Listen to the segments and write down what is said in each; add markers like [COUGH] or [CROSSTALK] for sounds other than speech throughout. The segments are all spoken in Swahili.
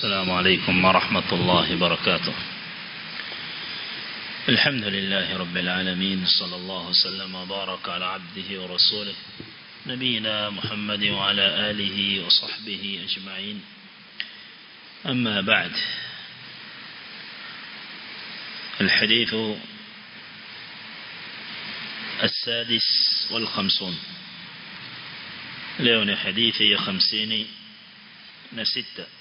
السلام عليكم ورحمة الله وبركاته. الحمد لله رب العالمين صلى الله وسلم وبارك على عبده ورسوله نبينا محمد وعلى آله وصحبه أجمعين. أما بعد الحديث السادس والخمسون. لون حديثي خمسين نستة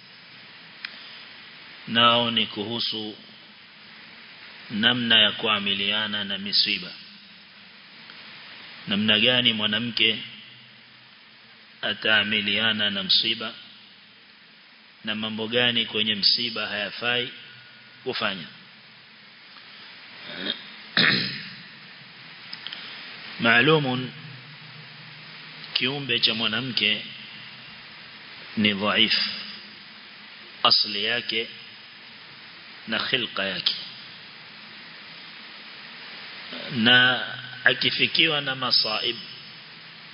nao ni kuhusu namna ya kuamiliana na misiba namna gani mwanamke ataamiliana na msiba? Na mambo gani kwenye msiba hayafai kufanya? [CLEARS THROAT] Maalumun kiumbe cha mwanamke ni dhaifu. Asli yake na khilqa yake. Na akifikiwa na masaib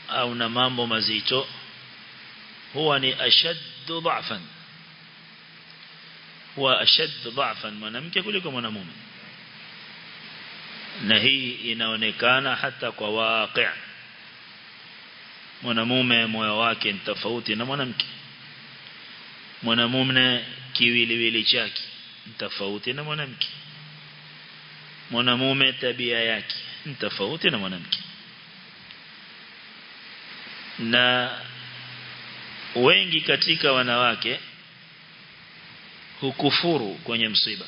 au na mambo mazito huwa ni ashaddu dha'fan. Huwa ashaddu dha'fan mwanamke kuliko mwanamume. Na hii inaonekana hata kwa waqi' mwanamume moyo wake ni tofauti na mwanamke. Mwanamume kiwiliwili chake tofauti na mwanamke. Mwanamume tabia yake tofauti na mwanamke. Na wengi katika wanawake hukufuru kwenye msiba.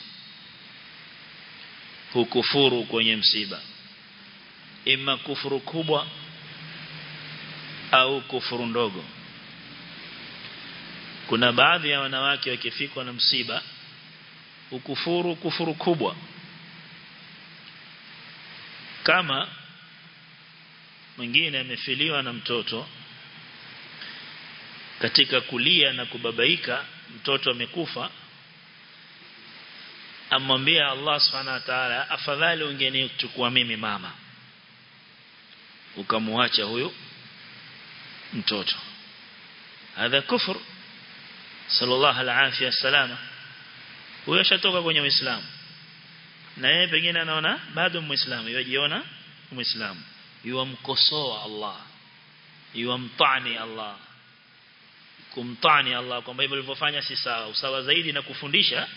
Hukufuru kwenye msiba. Ima kufuru kubwa au kufuru ndogo. Kuna baadhi ya wanawake wakifikwa na msiba ukufuru kufuru kubwa. Kama mwingine amefiliwa na mtoto katika kulia na kubabaika mtoto amekufa amwambia Allah subhanahu wa ta'ala afadhali ungenichukua mimi mama. Ukamwacha huyo mtoto. Hadha kufur. Sallallahu alaihi wasallam huyo shatoka kwenye Uislamu. Na yeye pengine anaona bado muislamu. Yajiona muislamu. Yuamkosoa Allah. Yuamtani Allah. Kumtani Allah. Kwamba hivyo ulivyofanya si sawa. Usawa zaidi na kufundisha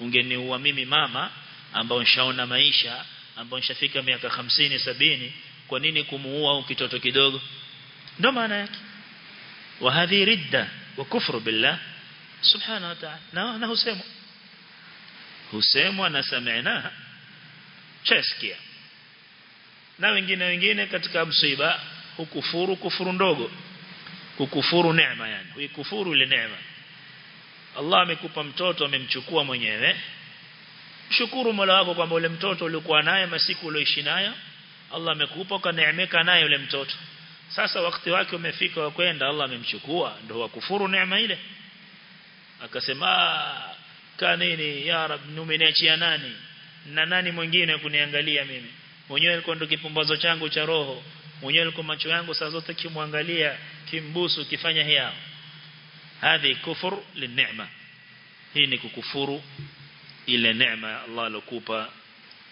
ungeniua mimi mama ambao nishaona maisha ambao nishafika miaka hamsini sabini. Kwa nini kumuua kitoto kidogo? Ndio maana yake. Wa hadhi ridda wa kufru billah. Subhanahu wa ta'ala. Na na husema husemwa na sami'naha chesikia na wengine wengine katika msiba hukufuru kufuru ndogo. Kukufuru neema yani. Huikufuru ile neema. Allah amekupa mtoto amemchukua mwenyewe. Shukuru Mola wako kwamba ule mtoto uliokuwa naye masiku ulioishi nayo Allah amekupa ukaneemeka naye ule mtoto. Sasa wakati wake umefika wa kwenda Allah amemchukua. Ndio wakufuru neema ile. Akasema kanini ya rab numeniachia nani? Na nani mwingine kuniangalia mimi? Mwenyewe alikuwa ndo kipumbazo changu cha roho. Mwenyewe alikuwa macho yangu saa zote kimwangalia kimbusu kifanya hiyo. Hadhi kufur lineema hii ni kukufuru ile neema Allah alokupa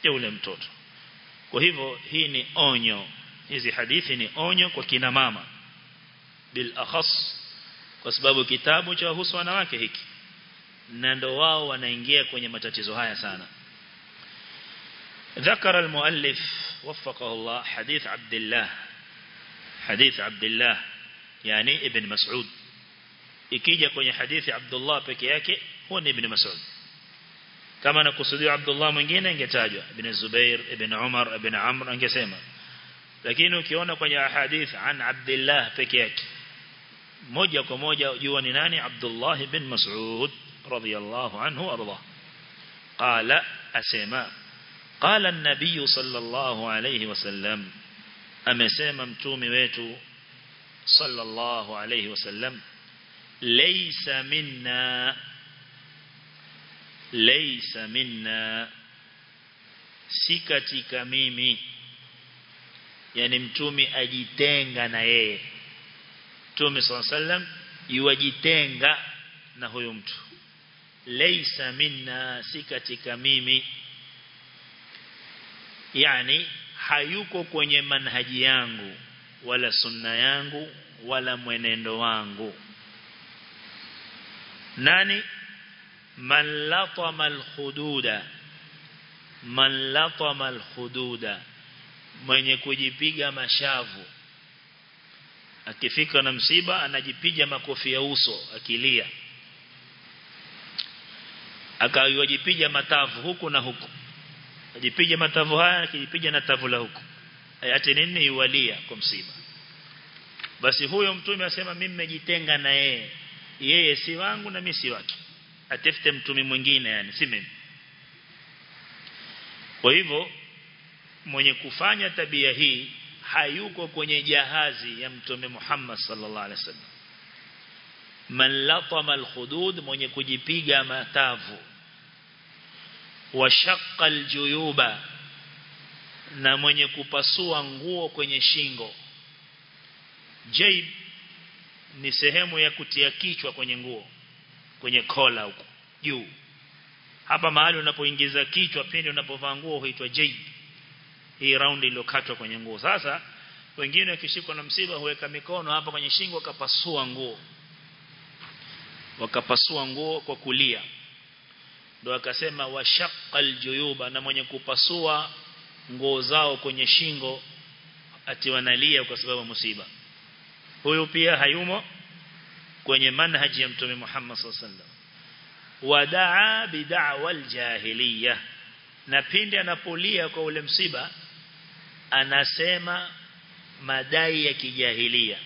ya ule mtoto. Kwa hivyo hii ni onyo. Hizi hadithi ni onyo kwa kina mama. Bil akhas kwa sababu kitabu cha husu wanawake hiki na ndo wao wanaingia kwenye matatizo haya sana ذكر المؤلف وفقه الله حديث عبد الله حديث عبد الله يعني ابن مسعود ikija kwenye hadithi Abdullah peke yake huwa ni ibn Mas'ud kama nakusudia Abdullah mwingine ingetajwa ibn Zubair ibn Umar ibn Amr angesema lakini ukiona kwenye hadith an Abdullah peke yake moja kwa moja jua ni nani Abdullah ibn Mas'ud radiyallahu anhu arda qala asema qala an-nabiy sallallahu alayhi wasallam amesema mtume wetu sallallahu alayhi wasallam laysa minna laysa minna si katika mimi yani mtume ajitenga na yeye mtume sallam yuwajitenga na huyo mtu laysa minna si katika mimi. Yani hayuko kwenye manhaji yangu wala sunna yangu wala mwenendo wangu. Nani? Man latama alhududa. Man latama alhududa. Mwenye kujipiga mashavu. Akifika na msiba anajipiga makofi ya uso akilia akawajipiga matavu huku na huku. Ajipiga matavu haya akijipiga na tavu la huku. Ayati nini iwalia kwa msiba? Basi huyo mtume asema mimi nimejitenga na yeye. Yeye si wangu na mimi si wake. Atafute mtume mwingine yani si mimi. Kwa hivyo mwenye kufanya tabia hii hayuko kwenye jahazi ya mtume Muhammad sallallahu alaihi wasallam man latama alkhudud mwenye kujipiga matavu. Wa shaqqa aljuyuba na mwenye kupasua nguo kwenye shingo. Jaib ni sehemu ya kutia kichwa kwenye nguo kwenye kola huko juu. Hapa mahali unapoingiza kichwa pindi unapovaa nguo huitwa jaib. Hii round iliyokatwa kwenye nguo. Sasa wengine wakishikwa na msiba huweka mikono hapa kwenye shingo akapasua nguo wakapasua nguo kwa kulia. Ndo akasema washaqqal juyuba na mwenye kupasua nguo zao kwenye shingo ati wanalia kwa sababu musiba. Huyu pia hayumo kwenye manhaji ya mtume Muhammad sallallahu alaihi wasallam. Wadaa bid'awa aljahiliya. Na pindi anapolia kwa ule msiba anasema madai ya kijahilia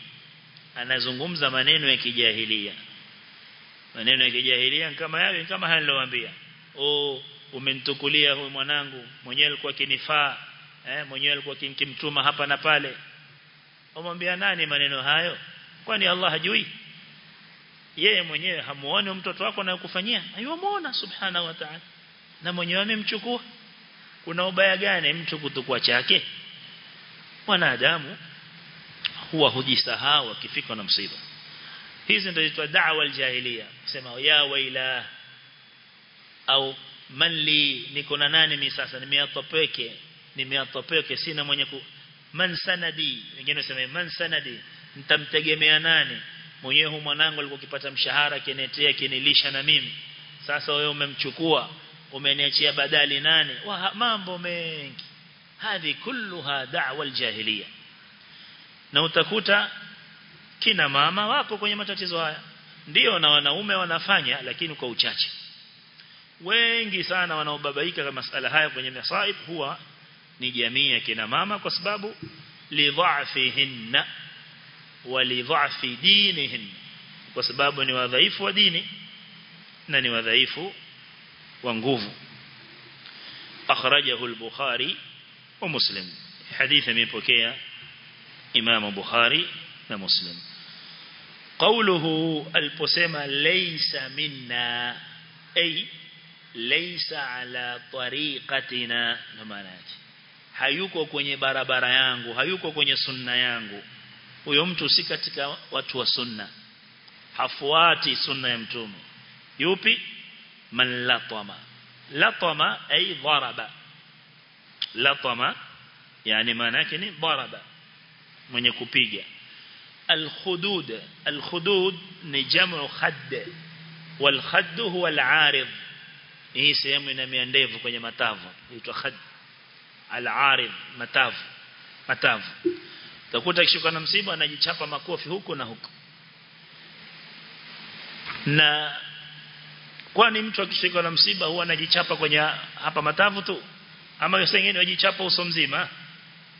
anazungumza maneno ya kijahilia maneno ya kijahilia kama yale kama haya nilowaambia oh umenitukulia huyu mwanangu mwenyewe alikuwa kinifaa eh mwenyewe alikuwa kinkimtuma hapa na pale. Umwambia nani maneno hayo? Kwani Allah hajui? Yeye mwenyewe hamuone mtoto wako anayokufanyia? Ayuamuona subhanahu wa ta'ala. Na mwenyewe amemchukua. Kuna ubaya gani mtu kutukua chake? Wanadamu huwa hujisahau akifika na msiba. Hizi ndio zitwa da'wa aljahiliya sema ya waila au man li niko na nani mimi sasa? Nimeatopeke nimeatopeke sina mwenye ku man sanadi wengine wasema man sanadi nitamtegemea nani? Mwenyewe mwanangu alikuwa mshahara kinetea kinilisha na mimi. Sasa wewe umemchukua umeniachia badali nani? Wa mambo mengi. Hadi kulluha da'wa aljahiliya. Na utakuta kina mama wako kwenye matatizo haya ndio na wanaume wanafanya lakini kwa uchache. Wengi sana wanaobabaika kwa masala haya kwenye masaib huwa ni jamii ya kina mama kwa sababu lidhafihinna wa lidhafi dinihin kwa sababu ni wadhaifu wa dini na ni wadhaifu wa nguvu. Akhrajahu al-bukhari wa muslim. Hadithi imepokea imam bukhari na muslim qawluhu aliposema ليس minna ay ليس tariqatina na maana hayuko kwenye barabara yangu hayuko kwenye sunna yangu. Huyo mtu si katika watu wa sunna. Hafuati sunna ya mtume. Yupi? Man latama. Latama ay daraba. Latama yani maana yake ni daraba. Mwenye kupiga الخدود الخدود ni jamu khadd wal khadd huwa al arid hii sehemu ina ndevu kwenye matavu inaitwa khadd al arid matavu matavu utakuta kishuka na msiba anajichapa makofi huko na huko na kwani mtu akishika na msiba huwa anajichapa kwenye hapa matavu tu ama wengine wajichapa uso mzima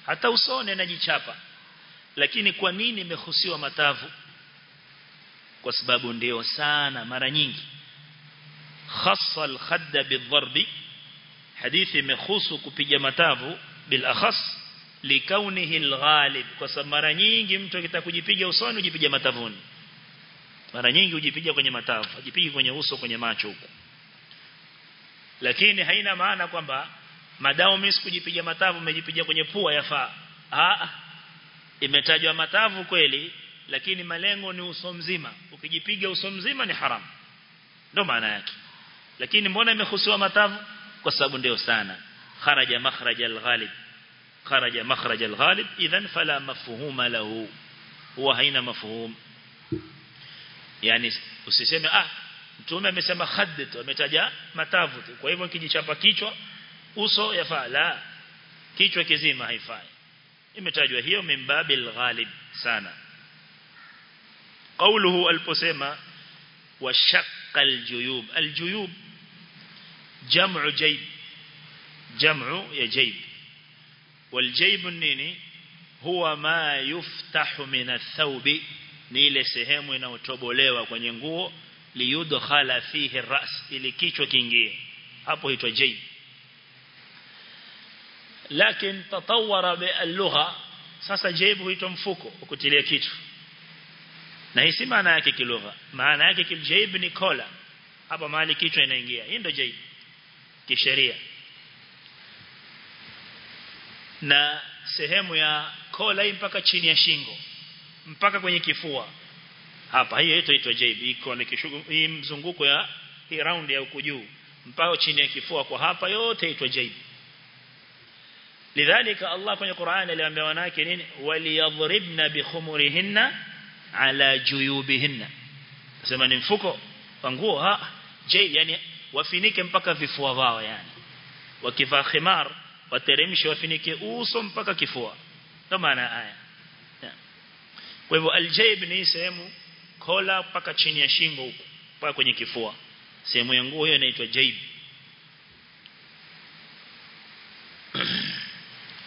hata usoni anajichapa lakini kwa nini imehusiwa matavu? Kwa sababu ndio sana mara nyingi. Khassa al-khadda bidharbi hadithi imehusu kupiga matavu bil akhas likaunihi al-ghalib. Kwa sababu mara nyingi mtu akitaka kujipiga usoni ujipiga matavuni. Mara nyingi ujipiga kwenye matavu ujipige kwenye uso kwenye macho huko. Lakini haina maana kwamba madao mimi sikujipiga matavu umejipiga kwenye pua yafaa imetajwa matavu kweli lakini malengo ni uso mzima. Ukijipiga uso mzima ni haram. Ndo maana yake. Lakini mbona imehusiwa matavu? Kwa sababu ndio sana. Kharaja makhraj al-ghalib. Kharaja makhraj al-ghalib idhan fala mafhuma lahu. Huwa haina mafhum. Yani usiseme ah mtume amesema khaddat ametaja matavu kwa hivyo kijichapa kichwa uso yafaa. La kichwa kizima haifai imetajwa hiyo mimbabil ghalib sana قوله البسمة وشق الجيوب الجيوب جمع جيب جمع يا جيب والجيب النيني هو ما يفتح من الثوب ni ile sehemu inayotobolewa kwenye nguo liyudkhala fihi ar-ra's ili kichwa kiingie hapo huitwa jayb lakini tatawara bi lugha sasa jayb huitwa mfuko ukutilia kitu. Na hii si maana yake kilugha. Maana yake kiljaib ni kola. Hapa mahali kichwa inaingia. Hii ndio jaib kisheria. Na sehemu ya kola hii mpaka chini ya shingo. Mpaka kwenye kifua. Hapa hiyo inaitwa jaib iko ni hii mzunguko ya hii round ya huku juu. Mpaka chini ya kifua kwa hapa yote inaitwa jayb lidhalika Allah kwenye Qur'an aliwaambia wanawake nini? Waliyadhribna bikhumurihinna ala juyubihinna. Sema ni mfuko wa nguo ha je yani wafinike mpaka vifua vao yani. Wakivaa khimar wateremshe wafinike uso mpaka kifua. Ndio maana aya. Kwa hivyo aljayb ni sehemu kola mpaka chini ya shingo huko mpaka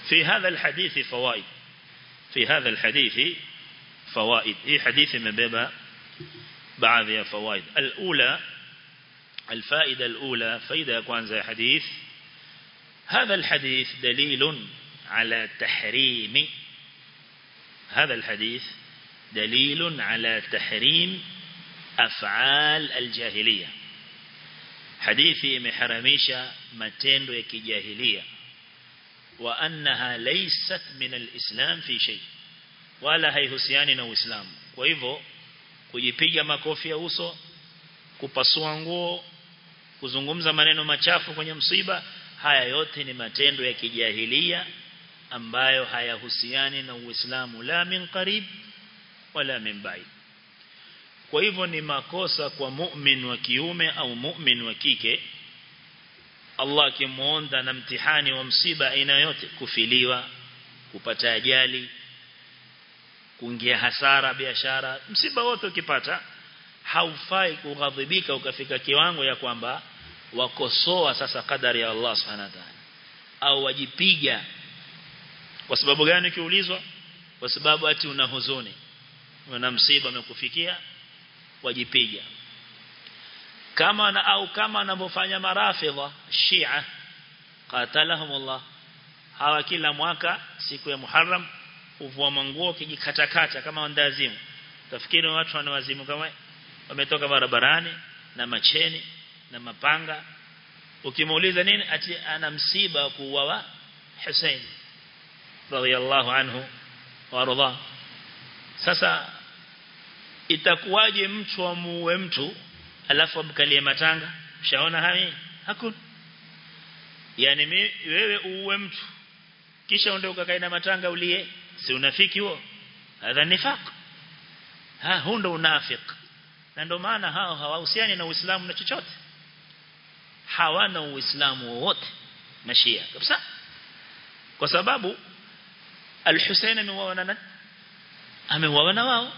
في هذا الحديث فوائد. في هذا الحديث فوائد. هي حديث مبيبة بعض فوائد. الأولى الفائدة الأولى فائدة كوانزا حديث. هذا الحديث دليل على تحريم. هذا الحديث دليل على تحريم أفعال الجاهلية. حديثي محرميشة متين يكي wa annaha laysat min alislam fi shay wala haihusiani na uislamu. Kwa hivyo kujipiga makofi ya uso kupasua nguo kuzungumza maneno machafu kwenye msiba haya yote ni matendo ya kijahilia ambayo hayahusiani na Uislamu la min qarib wala min ba'id. Kwa hivyo ni makosa kwa mu'min wa kiume au mu'min wa kike Allah akimuonda na mtihani wa msiba aina yote kufiliwa, kupata ajali, kuingia hasara biashara msiba wote ukipata haufai kughadhibika ukafika kiwango ya kwamba wakosoa sasa kadari ya Allah subhanahu wa ta'ala au wajipiga. Kwa sababu gani ukiulizwa? Kwa sababu ati una huzuni una msiba umekufikia wajipiga kama na au kama anavyofanya marafidha Shia qatalahumullah. Hawa kila mwaka siku ya Muharram uvua manguo kijikatakata kama wandazimu. Tafikiri watu wanawazimu kama wametoka barabarani na macheni na mapanga. Ukimuuliza nini ati ana msiba kuuawa Hussein radhiyallahu anhu warudha sasa itakuwaje mtu amuue mtu alafu amkalie matanga. Ushaona haya hakuna. Yani wewe uue mtu. Kisha unde ukakae na matanga ulie. Si unafiki huo? Hadha nifaq. Ha huo ndo unafik na ndo maana hao hawahusiani na Uislamu na chochote. Hawana Uislamu wowote. Mashia. Kabisa. Kwa sababu al-Hussein ameuawa na ameuawa na wao.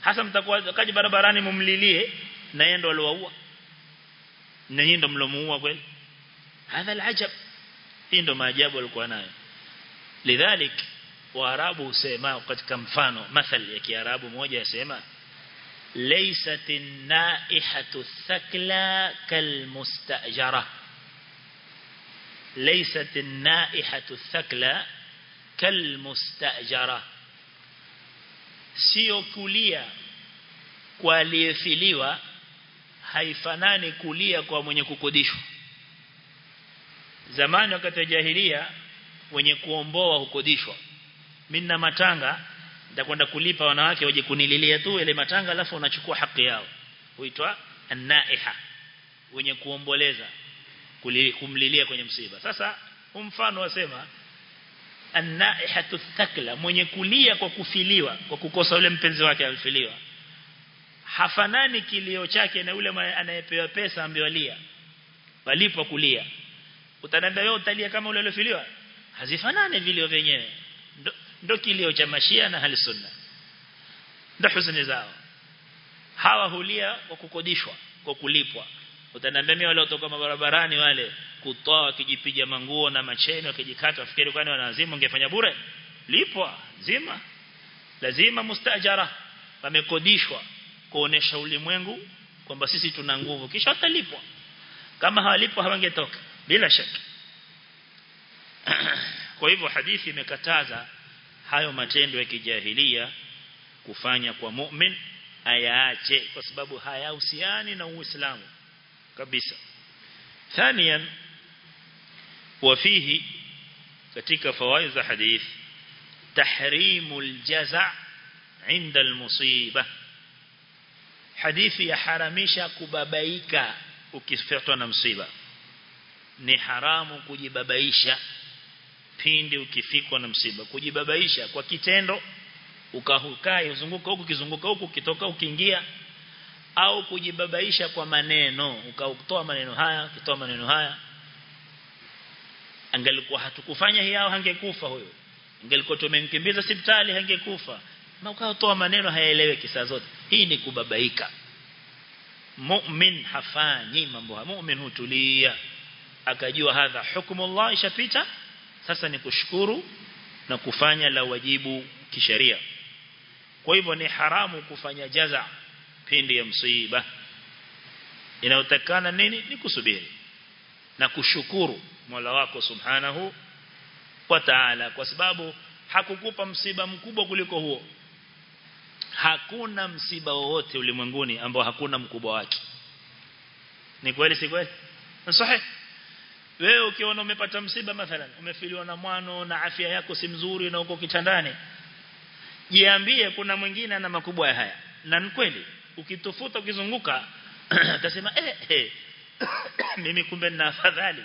Hasa mtakuwa kaji barabarani mumlilie na yeye ndo aliwaua. Na yeye ndo mlomuua kweli? Hadha alajab. Hii ndo maajabu alikuwa nayo. Lidhalik waarabu husema katika mfano mathali ya kiarabu moja yasema ليست النائحة الثكلى thakla kalmustajara. النائحة الثكلى كالمستأجرة سيوكوليا aliyefiliwa haifanani kulia kwa mwenye kukodishwa. Zamani wakati wa jahilia wenye kuomboa hukodishwa. Mimi na matanga nitakwenda kulipa wanawake waje kunililia tu ile matanga alafu unachukua haki yao. Huitwa an-naiha wenye kuomboleza kumlilia kwenye msiba. Sasa mfano wasema an-naihatu thakla mwenye kulia kwa kufiliwa kwa kukosa yule mpenzi wake alifiliwa hafanani kilio chake na yule anayepewa pesa ambiwalia walipo kulia. Utanenda wewe utalia kama yule aliyofiliwa? Hazifanani vilio vyenyewe. Ndo, kilio cha mashia na hali sunna. Ndo huzuni zao. Hawa hulia kwa kukodishwa kwa kulipwa. Utaniambia mimi wale kutoka barabarani wale kutoa wakijipiga manguo na macheni wakijikata wafikiri kwani wanazimu ungefanya bure? Lipwa zima. Lazima mustajara. Wamekodishwa kuonesha ulimwengu kwamba sisi tuna nguvu kisha watalipwa kama hawalipwa hawangetoka bila shaka [CLEARS THROAT] kwa hivyo hadithi imekataza hayo matendo ya kijahilia kufanya kwa mu'min ayaache kwa sababu hayahusiani na Uislamu kabisa ثانيا وفيه katika fawaid za hadith tahrimul jaza' inda almusiba hadithi ya haramisha kubabaika ukifatwa na msiba. Ni haramu kujibabaisha pindi ukifikwa na msiba. Kujibabaisha kwa kitendo ukahukai uzunguka huku kizunguka huku kitoka ukiingia au kujibabaisha kwa maneno ukatoa maneno haya ukitoa maneno haya. Angelikuwa hatukufanya hiyo hangekufa huyo. Angelikuwa tumemkimbiza hospitali hangekufa. Na ukatoa maneno hayaeleweki saa zote hii ni kubabaika. Mu'min hafanyi mambo haya. Mu'min hutulia. Akajua hadha hukumu Allah ishapita. Sasa ni kushukuru na kufanya la wajibu kisheria. Kwa hivyo ni haramu kufanya jaza pindi ya msiba. Inayotakana nini? Ni kusubiri na kushukuru Mola wako subhanahu wa ta'ala kwa sababu hakukupa msiba mkubwa kuliko huo hakuna msiba wowote ulimwenguni ambao hakuna mkubwa wake. Ni kweli si kweli? Sahihi. Wewe ukiona umepata msiba mathalan umefiliwa na mwano na afya yako si mzuri na uko kitandani jiambie kuna mwingine ana makubwa ya haya. Na ni kweli ukitofuta ukizunguka [CLEARS THROAT] utasema eh, eh [CLEARS THROAT] mimi kumbe nina afadhali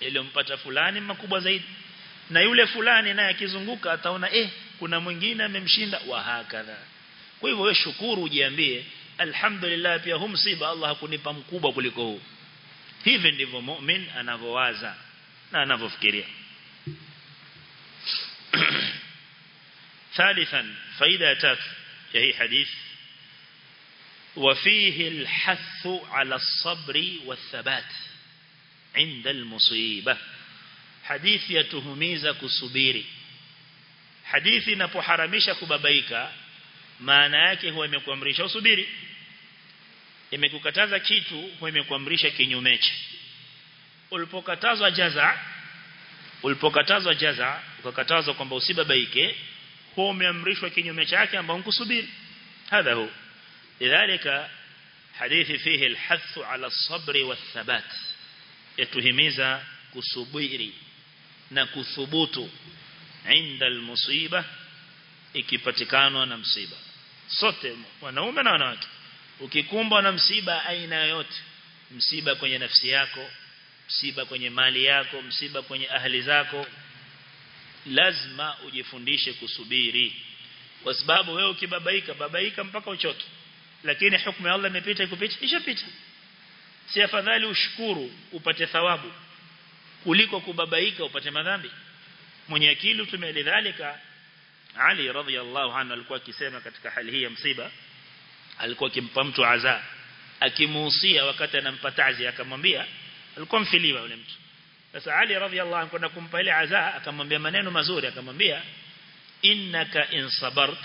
iliyompata fulani makubwa zaidi. Na yule fulani naye akizunguka ataona eh kuna mwingine amemshinda. Wa hakadha kwa hivyo wewe shukuru ujiambie alhamdulillah pia huu msiba Allah hakunipa mkubwa kuliko huu hivi ndivyo mu'min anavowaza na anavofikiria ثالثا فائده tatu ya hii hadith وفيه الحث على الصبر والثبات عند المصيبة حديث يتهميز kusubiri hadithi inapoharamisha kubabaika maana yake huwa imekuamrisha. Usubiri. Imekukataza kitu huwa imekuamrisha kinyumeche ulipokatazwa jaza ulipokatazwa jaza ukakatazwa kwamba usibabaike huwa umeamrishwa kinyume chake ambao unkusubiri hadha hu. Lidhalika hadithi fihi alhath ala sabri wathabat yatuhimiza kusubiri na kuthubutu inda almusiba ikipatikanwa na msiba sote wanaume na wanawake. Ukikumbwa na msiba aina yoyote msiba kwenye nafsi yako msiba kwenye mali yako msiba kwenye ahli zako lazima ujifundishe kusubiri. Kwa sababu wewe ukibabaika babaika mpaka uchoke. Lakini hukumu ya Allah imepita ikupita ishapita. Si afadhali ushukuru upate thawabu. Kuliko kubabaika upate madhambi. Mwenye akili tumelidhalika Ali radhiallahu anhu alikuwa akisema katika hali hii ya msiba alikuwa akimpa mtu azaa akimuhusia wakati anampa tazi akamwambia alikuwa mfiliwa yule mtu sasa Ali radhiallahu anhu kwenda kumpa ile azaa akamwambia maneno mazuri akamwambia innaka in sabart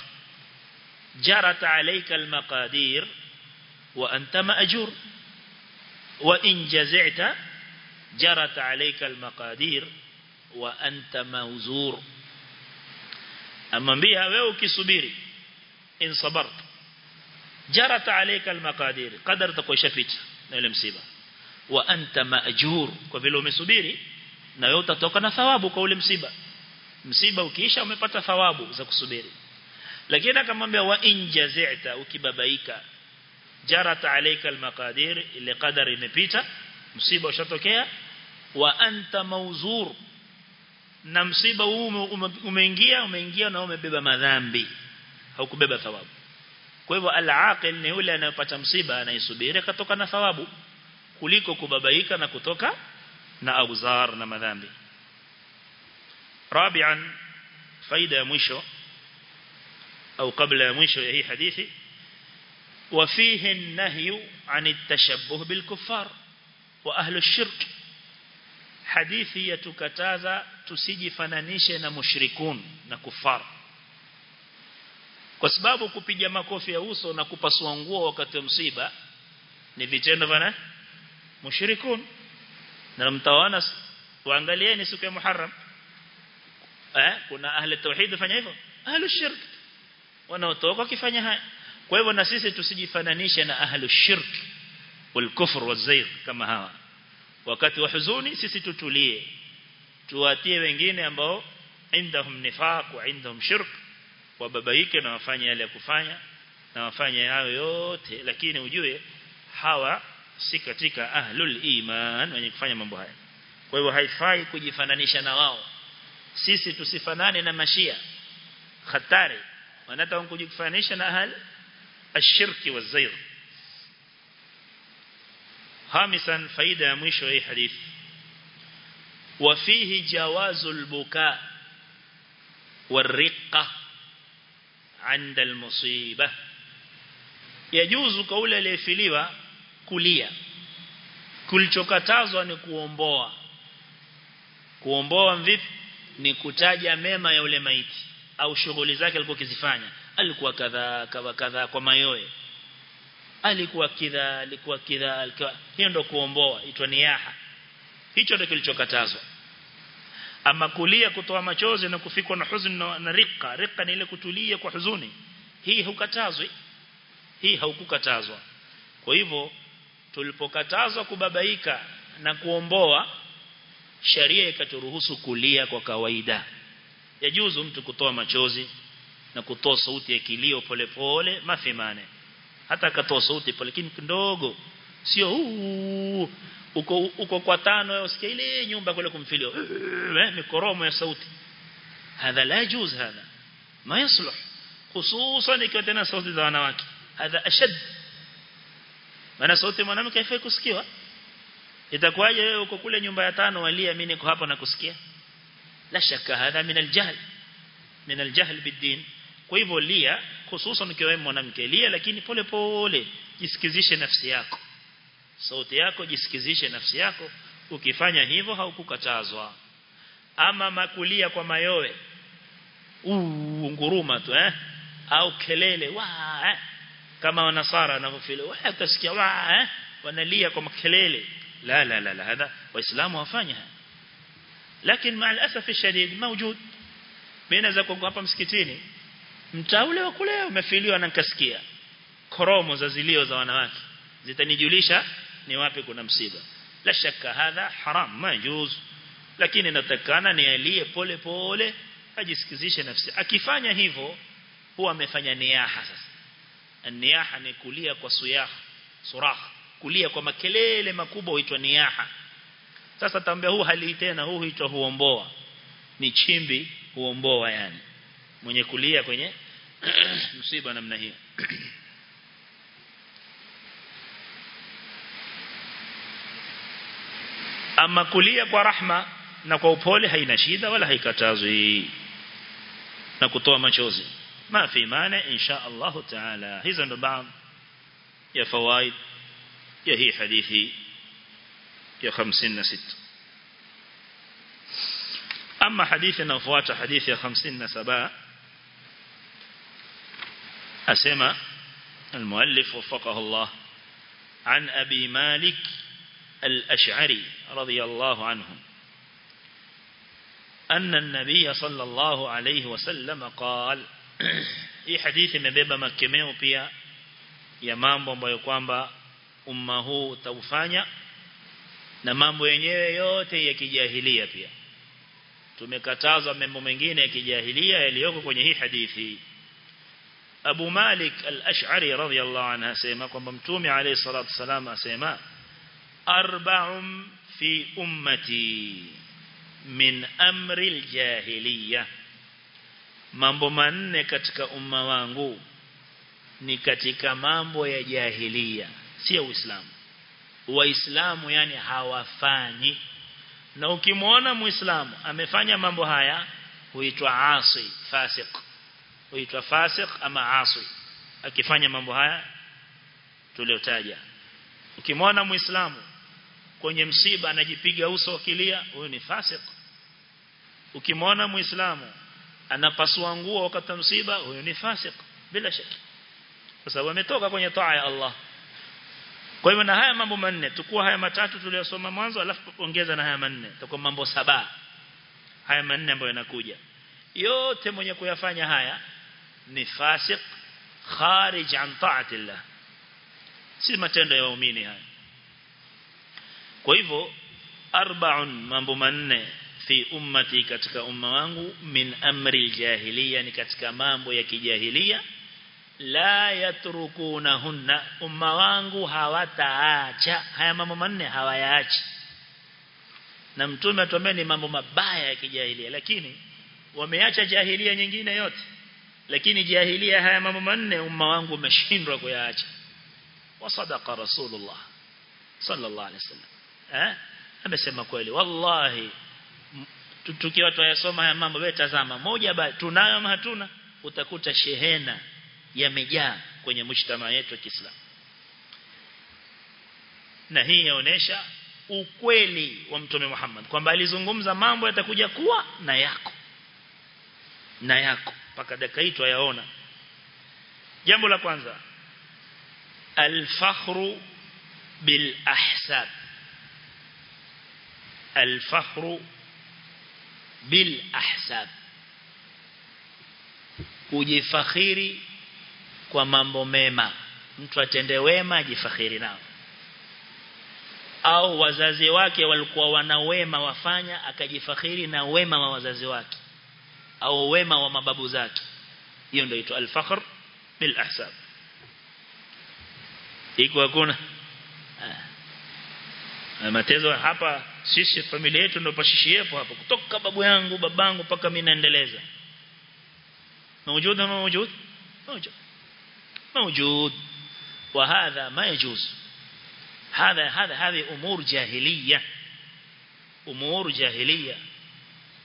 jarat alayka almaqadir wa anta ma'jur wa in jaz'ta jarat alayka almaqadir wa anta mawzur amwambia wewe ukisubiri in sabart jarat alayka almaqadir qadar takuishapita na ile msiba. Wa anta maajur kwa vile umesubiri na wewe utatoka na thawabu kwa ule msiba. Msiba ukiisha umepata thawabu za kusubiri. Lakini akamwambia wa in jazita ukibabaika jarat alayka almaqadir ile qadar imepita msiba ushatokea. Wa anta mauzur na msiba huu umeingia umeingia na umebeba madhambi haukubeba thawabu kwa hivyo al-aqil ni yule anayepata msiba anayesubiri katoka na thawabu kuliko kubabaika na kutoka na auzar na madhambi rabi'an faida ya mwisho au kabla ya mwisho ya hii hadithi وفيه النهي عن بالكفار وأهل الشرك hadithi yatukataza tusijifananishe na mushrikun na kufar. Kwa sababu kupiga makofi ya uso na kupasua nguo wakati wa msiba ni vitendo vya mushrikun. Na mtawana waangalieni siku ya Muharram. Eh kuna ahli tauhid fanya hivyo? Ahli shirk. Wanaotoka wakifanya haya. Kwa hivyo na sisi tusijifananishe na ahli shirk wal kufr wal zayg kama hawa wakati wa huzuni sisi tutulie. Tuwatie wengine ambao indahum nifaq wa indahum shirk wababaike na wafanye yale ya kufanya na wafanye hayo yote. Lakini ujue hawa si katika ahlul iman wenye kufanya mambo haya. Kwa hivyo haifai kujifananisha na wao. Sisi tusifanane na mashia. Hatari wanataka kujifananisha na ahl ashirki wazayr خامسا فائدة مشو أي حديث وفيه جواز البكاء والرقة عند المصيبة يجوز قول aliyefiliwa kulia kulichokatazwa ni kuomboa kuomboa vipi ni kutaja mema ya ule maiti au shughuli zake alikuwa kizifanya alikuwa kadha kadha kadha kwa mayoe alikuwa kidha alikuwa kidha alikuwa hiyo ndo kuomboa itwa niaha hicho ndio kilichokatazwa. Ama kulia kutoa machozi na kufikwa na huzuni na, na rika rika ni ile kutulia kwa huzuni. Hii hukatazwi hii haukukatazwa. Kwa hivyo tulipokatazwa kubabaika na kuomboa sharia ikaturuhusu kulia kwa kawaida. Yajuzu mtu kutoa machozi na kutoa sauti ya kilio polepole mafimane hata akatoa sauti pale lakini kidogo. Sio uko uko kwa tano wewe usikia ile nyumba kule kumfilio. Eh mikoromo ya sauti. Hadha la juz hadha ma yasluh. Hususan ikiwa tena sauti za wanawake. Hadha ashad. Maana sauti mwanamke haifai kusikiwa. Itakuwaje wewe uko kule nyumba ya tano walia mimi niko hapa na kusikia? La shaka hadha min aljahl min aljahl bidin kwa hivyo lia hususan ukiwa mwanamke lia lakini pole pole jisikizishe nafsi yako. Sauti yako jisikizishe nafsi yako. Ukifanya hivyo haukukatazwa. Ama makulia kwa mayowe. Uu nguruma tu eh? Au kelele wa eh? kama wanasara wanavyofile wa utasikia wa eh? wanalia kwa makelele. La la la, la. hada waislamu wafanya lakini maalasa fi shadid mawjud. Mimi naweza kuwa hapa msikitini mtaa ule wa kule umefiliwa na nikasikia. Koromo za zilio za wanawake. Zitanijulisha ni wapi kuna msiba. La shaka hadha haram majuz. Lakini natakana ni alie pole pole ajisikizishe nafsi. Akifanya hivyo huwa amefanya niaha sasa. Niaha ni kulia kwa suyah surah. Kulia kwa makelele makubwa huitwa niaha. Sasa tambia huu hali tena huu huitwa huomboa. Ni chimbi huomboa yani mwenye kulia kwenye [CLEARS THROAT] msiba namna hiyo. [CLEARS THROAT] Ama kulia kwa rahma na kwa upole haina shida wala haikatazwi na kutoa machozi. Ma fi maana insha Allah taala. Hizo ndo baadhi ya fawaid ya hii hadithi ya 56 ama hadithi inayofuata hadithi ya 57 أسمى المؤلف وفقه الله عن أبي مالك الأشعري رضي الله عنه أن النبي صلى الله عليه وسلم قال [CLEARS THROAT] إي حديث مبيبا مكيميو بيا يمامبا ويقوامبا أمه توفانيا نمامبا ينييوتي يكجاهلية بيا تمكتازا من مومينيكي جاهلية اليوم كوني هي حديثي Abu Malik al-Ash'ari radhiyallahu anha asema kwamba mtume alayhi salatu wasalam asema arba'um fi ummati min amri al-jahiliyah mambo manne katika umma wangu ni katika mambo ya jahiliya sio uislamu. Waislamu yani hawafanyi. Na ukimwona muislamu amefanya mambo haya huitwa asi fasik huitwa fasik ama asi. Akifanya mambo haya tuliotaja. Ukimwona muislamu kwenye msiba anajipiga uso akilia huyo ni fasik ukimwona muislamu anapasua nguo wakati msiba huyo ni fasik bila shaka. Kwa sababu ametoka kwenye taa ya Allah. Kwa hivyo na haya mambo manne tukua haya matatu tuliyosoma mwanzo alafu ongeza na haya manne. Tukua mambo saba. Haya manne ambayo yanakuja. Yote mwenye kuyafanya haya ni fasik kharij an ta'atillah si matendo ya waumini haya. Kwa hivyo arba'un mambo manne fi ummati katika umma wangu min amri jahiliya ni katika mambo ya kijahiliya la yatrukunahunna umma wangu hawataacha. Haya mambo manne hawayaachi. Na mtume atuambia ni mambo mabaya ya kijahiliya lakini wameacha jahilia nyingine yote lakini jahilia haya mambo manne umma wangu umeshindwa kuyaacha. Wasadaqa rasulullah sallallahu alaihi wasallam eh? Amesema kweli. Wallahi tukiwa tuyasoma haya mambo wewe tazama moja tunayo ama hatuna? Utakuta shehena yamejaa kwenye mshtama yetu wa Kiislamu. Na hii inaonyesha ukweli wa mtume Muhammad kwamba alizungumza mambo yatakuja kuwa na yako. Na yako mpaka dakika hii tuyaona jambo la kwanza al-fakhru bil ahsab al-fakhru bil ahsab kujifakhiri kwa mambo mema. Mtu atende wema ajifakhiri nao. Au wazazi wake walikuwa wana wema wafanya akajifakhiri na wema wa wazazi wake au wema wa mababu zake hiyo ndio inaitwa al-fakhr bil ahsab iko hakuna matezo hapa sisi familia yetu ndio pashishi yepo hapa kutoka babu yangu babangu mpaka mimi naendeleza موجود ما موجود موجود موجود وهذا ما يجوز هذا هذا هذه أمور جاهلية أمور جاهلية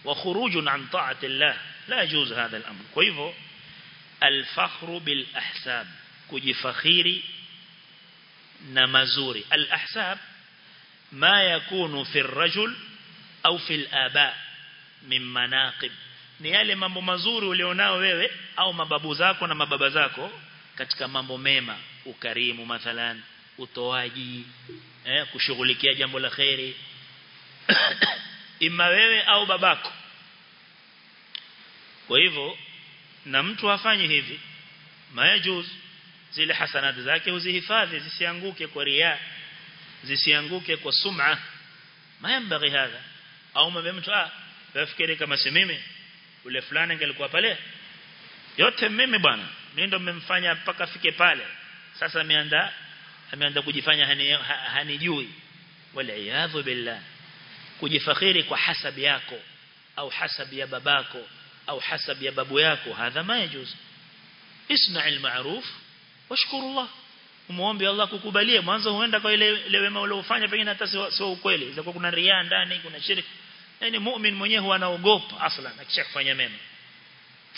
وخروج عن طاعة الله. لا يجوز هذا الأمر. كيفو الفخر بالأحساب. كجفخيري نمزوري الأحساب ما يكون في الرجل أو في الآباء من مناقب. نيالي مامو مزوري وليوناو ويوي أو مبابوزاكو نمبابازاكو كتك مامو ميما وكريم مثلا وطواجي كشغلكي يا لخيري كشغلكي جمبو لخيري ima wewe au babako. Kwa hivyo na mtu afanye hivi mayajuz zile hasanati zake uzihifadhi zisianguke kwa ria zisianguke kwa sum'a. Mayambaghi hadha? Au mbe mtu ah wafikiri kama si mimi ule fulani angelikuwa pale. Yote mimi bwana mimi ndo mmemfanya mpaka fike pale. Sasa ameanza ameanza kujifanya hanijui hani wala iyadhu billah kujifakhiri kwa hasabi yako au hasabi ya babako au hasabi ya babu yako hadha ma yajuz. Isna' al-ma'ruf washkuru Allah muombe Allah kukubalie. Mwanzo huenda kwa ile ile wema uliofanya pengine hata sio ukweli. Itakuwa kuna ria ndani kuna shirki. Yani muumini mwenyewe huwa anaogopa aslan akishafanya mema.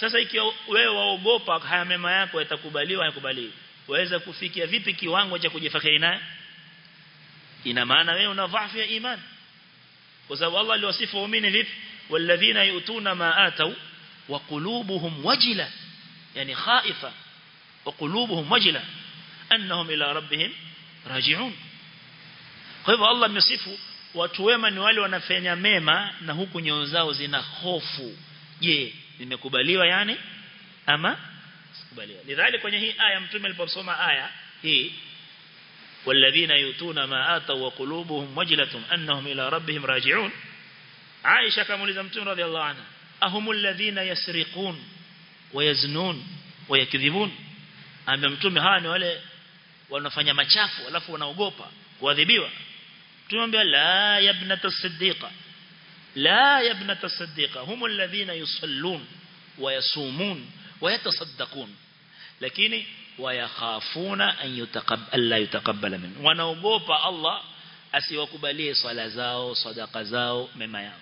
Sasa ikiwa wewe waogopa haya mema yako yatakubaliwa yakubaliwa waweza kufikia vipi kiwango cha kujifakhiri naye ina maana wewe una dhaifu ya imani kwa sababu Allah aliwasifu waumini vipi? Walladhina yutuna ma atau wa qulubuhum wajila. Yani khaifa. Wa qulubuhum wajila. Annahum ila rabbihim raji'un. Kwa hivyo Allah amesifu watu wema ni wale wanafanya mema na huku nyoyo zao zina hofu. Je nimekubaliwa yani? Ama sikubaliwa. Lidhali kwenye hii aya mtume aliposoma aya hii والذين يؤتون ما آتوا وقلوبهم وجلة أنهم إلى ربهم راجعون عائشة كمولي متون رضي الله عنها أهم الذين يسرقون ويزنون ويكذبون ambaye mtume hawa ni wale wanafanya machafu alafu wanaogopa kuadhibiwa tumwambia la yabnata siddiqa la yabnata siddiqa hum alladhina yusallun ويصومون ويتصدقون lakini wayakhafuna an yutaqabbala yutaqabbala min wanaogopa Allah asiwakubalie swala zao sadaka zao mema yao.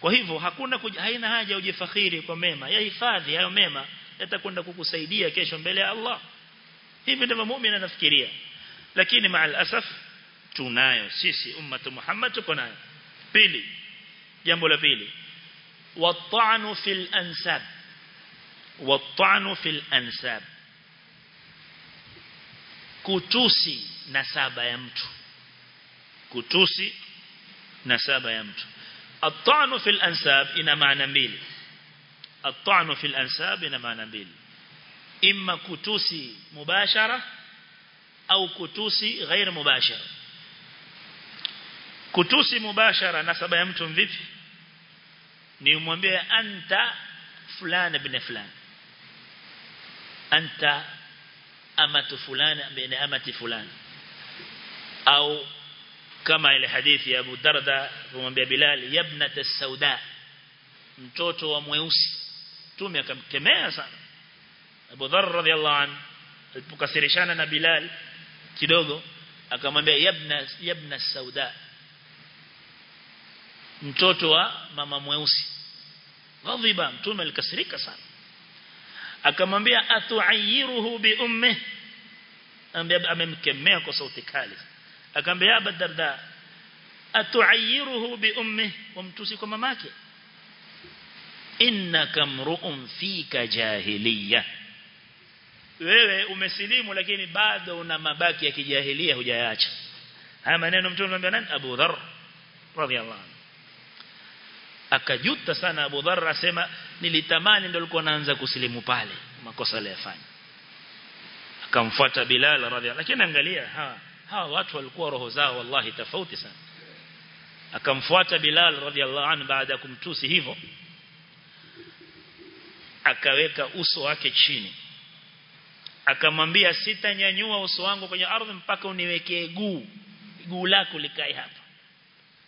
Kwa hivyo hakuna kuj, haina haja ujifakhiri kwa mema. Yahifadhi hayo mema yatakwenda kukusaidia kesho mbele ya Allah. Hivi ndivyo muumini anafikiria. Lakini maal asaf tunayo sisi ummatu Muhammad tuko nayo. Pili jambo la pili. Wat'anu fil ansab. Wat'anu fil ansab kutusi nasaba ya mtu. Kutusi nasaba ya mtu. At-ta'nu fil ansab ina maana mbili. At-ta'nu fil ansab ina maana mbili. Imma kutusi mubashara au kutusi ghair mubashara. Kutusi mubashara nasaba ya mtu vipi? Ni umwambie anta fulana bin fulana. Anta amatu fulani bin amati fulani au kama ile hadithi ya Abu Darda kumwambia Bilal yabnat as-sauda mtoto wa mweusi tume akamkemea sana Abu Dharr radhiyallahu anhu alipokasirishana na Bilal kidogo akamwambia yabna yabna as-sauda mtoto wa mama mweusi ghadhiba mtume alikasirika sana akamwambia atuayiruhu bi ummi? Amemkemea kwa sauti kali. Akamwambia Abu Darda atuayiruhu bi ummi? Wamtusi kwa mamake. Innaka mru'un fika jahiliya. Wewe umesilimu lakini bado una mabaki ya kijahilia hujayaacha. Haya maneno mtume anamwambia nani? Abu Dharr radhiyallahu anhu. Akajuta sana Abu Dharr asema nilitamani ndio alikuwa anaanza kusilimu pale makosa aliyofanya. Akamfuata Bilal radhiallahu lakini angalia hawa hawa watu walikuwa roho zao wallahi tofauti sana. Akamfuata Bilal radhiallahu anhu baada ya kumtusi hivyo akaweka uso wake chini. Akamwambia sitanyanyua uso wangu kwenye ardhi mpaka uniwekee guu. Guu lako likae hapa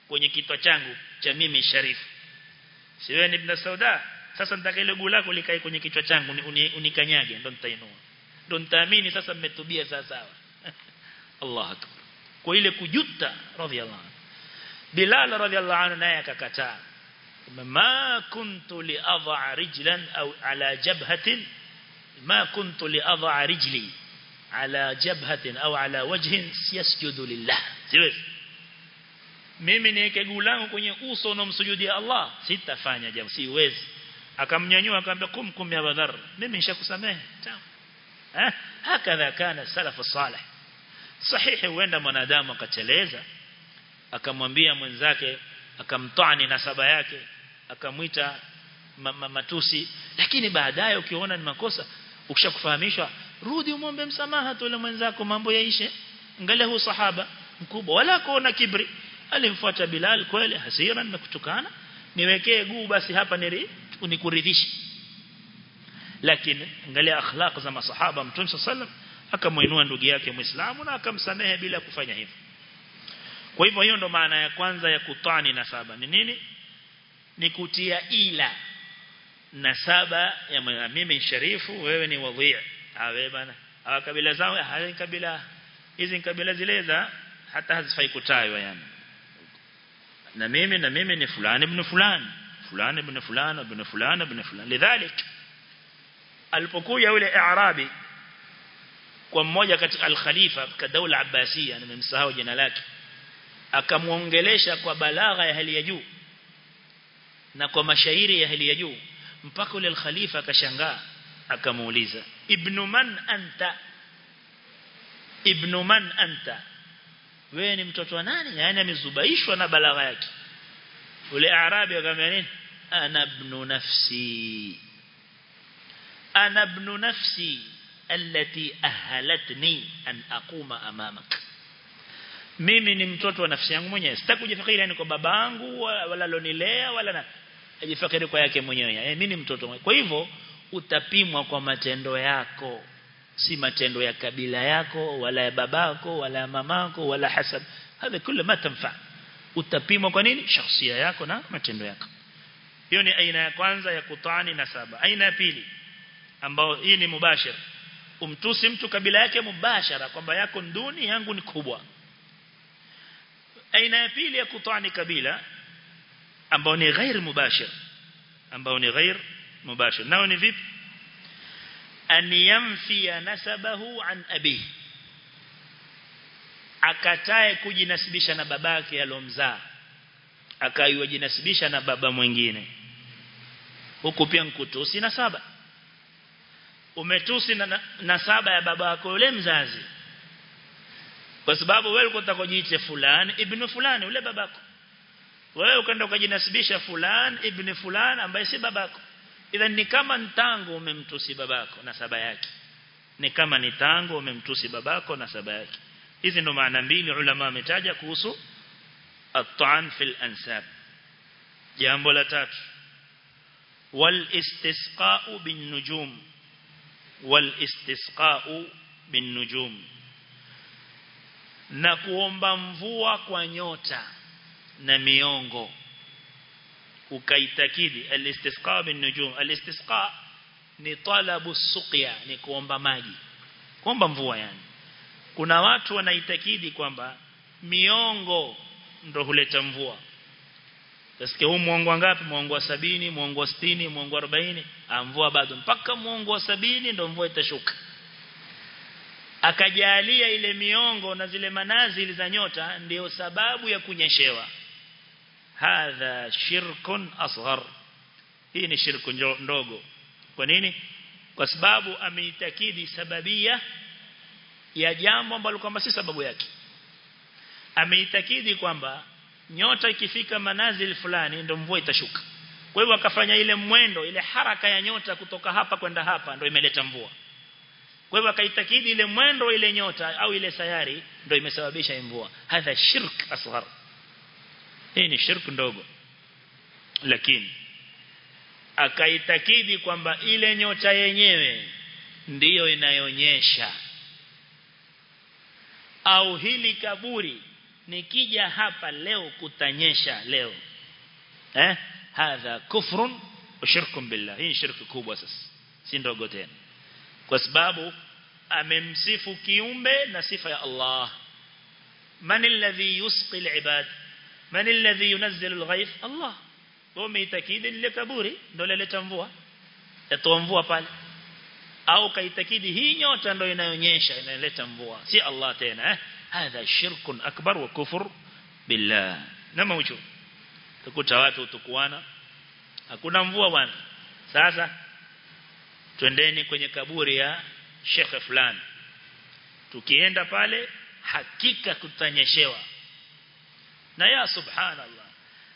kwenye kitwa changu cha mimi sharifu siwe ni ibn Sauda sasa nitaka ile guu lako likae kwenye kichwa changu unikanyage ndo nitainua. Ndo nitaamini sasa mmetubia sawa sawa [LAUGHS] Allah akbar. Kwa ile kujuta radhiallahu anhu. Bilal radhiallahu anhu naye akakataa. Ma kuntu li adha rijlan au ala jabhatin ma kuntu li adha rijli ala jabhatin au ala wajhin yasjudu lillah. Siwezi. Mimi niweke guu langu kwenye uso unomsujudia Allah sitafanya jambo siwezi akamnyanyua akamwambia kum kum ya badhar mimi nishakusamehe. Eh hakadha kana salafu salih. Sahihi huenda mwanadamu akateleza akamwambia mwenzake akamtani nasaba yake akamwita ma, ma, matusi. Lakini baadaye ukiona ni makosa ukishakufahamishwa rudi umombe msamaha tu ile mwenzako mambo yaishe. Angalia huu sahaba mkubwa wala kuona kibri. Alimfuata Bilal kweli hasira na kutukana. Niwekee guu basi hapa nili unikuridhishe. Lakini angalia akhlaq za masahaba mtume sallam akamuinua ndugu yake muislamu na akamsamehe bila kufanya hivyo. Kwa hivyo hiyo ndo maana ya kwanza ya kutani nasaba. Ni nini? Ni kutia ila nasaba ya mimi sharifu wewe ni wadhi. Awe bana. Hawa kabila zao hawa kabila hizi kabila zile za hata hazifai kutajwa yani. Na mimi na mimi ni fulani ibn fulani fulani ibn fulana ibn fulana ibn fulana lidhalik alipokuja yule arabi kwa mmoja katika al-khalifa katika daula abbasiya nimemsahau jina lake akamuongelesha kwa balagha ya hali ya juu na kwa mashairi ya hali ya juu mpaka yule al-khalifa akashangaa akamuuliza ibnu man anta? Ibnu man anta. Wewe ni mtoto wa nani? Yani amezubaishwa na balagha yake ule arabi akamwambia nini? Ana ibn nafsi. Ana ibn nafsi alati ahalatni an aquma amamak. Mimi ni mtoto wa nafsi yangu mwenyewe. Sitaki kujifikiri yani kwa babangu wala lonilea wala na ajifikiri kwa yake mwenyewe. Yani mimi ni mtoto mwenye. kwa hivyo utapimwa kwa matendo yako. Si matendo ya kabila yako wala ya babako wala ya mamako wala hasad. hadha kila ma utapimwa kwa nini? Shakhsia yako na matendo yako. Hiyo ni aina ya kwanza ya kutani na saba aina ya pili ambao hii ni mubashir umtusi mtu kabila yake mubashara kwamba yako nduni yangu ni kubwa. Aina ya pili ya kutani kabila ambao ni ghair mubashir ambao ni ghair mubashir nao ni vipi? An yamfi nasabahu an abihi akatae kujinasibisha na babake alomzaa akaiwa jinasibisha na baba mwingine. Huku pia nkutusi na saba. Umetusi na, na saba ya baba yako yule mzazi. Kwa sababu wewe ulikuwa utakojiite fulani ibn fulani yule babako. Wewe ukaenda ukajinasibisha fulani ibn fulani ambaye si babako. Idhan ni kama ntango umemtusi babako na saba yake. Ni kama ni tango umemtusi babako na saba yake hizi ndo maana mbili ulama ametaja kuhusu at-ta'an fil ansab. Jambo la tatu wal istisqa'u bin nujum. Wal istisqa'u bin nujum. Na kuomba mvua kwa nyota na miongo. Ukaitakidi al-istisqa bin nujum. Al-istisqa ni talabu suqya ni kuomba maji. Kuomba mvua yani kuna watu wanaitakidi kwamba miongo ndo huleta mvua. Tasikia huu muongo ngapi? Muongo wa sabini muongo wa sitini muongo wa arobaini. Mvua bado. Mpaka muongo wa sabini ndo mvua itashuka. Akajalia ile miongo na zile manazili za nyota ndio sababu ya kunyeshewa. Hadha shirkun asghar. Hii ni shirku ndogo. Kwa nini? Kwa sababu ameitakidi sababia ya jambo ambalo kwamba si sababu yake. Ameitakidi kwamba nyota ikifika manazil fulani ndio mvua itashuka. Kwa hivyo akafanya ile mwendo ile haraka ya nyota kutoka hapa kwenda hapa ndio imeleta mvua. Kwa hivyo akaitakidi ile mwendo ile nyota au ile sayari ndio imesababisha mvua. Hadha shirk asghar. Hii ni shirk ndogo. Lakini akaitakidi kwamba ile nyota yenyewe ndiyo inayonyesha au hili kaburi nikija hapa leo kutanyesha leo eh hadha kufrun wa shirkun billah hii shirki kubwa sasa si ndogo tena kwa sababu amemsifu kiumbe na sifa ya Allah man alladhi yusqi alibad man alladhi yunazzilu alghayth Allah wameitakidi lile kaburi ndio lileta mvua yatoa mvua pale au kaitakidi hii nyota ndio inayonyesha inaleta mvua. Si Allah tena eh? Hadha shirkun akbar wa kufur billah. Na maujo tukuta watu tukuana hakuna mvua bwana. Sasa twendeni kwenye kaburi ya shekhe fulani. Tukienda pale hakika tutanyeshewa. Na ya subhanallah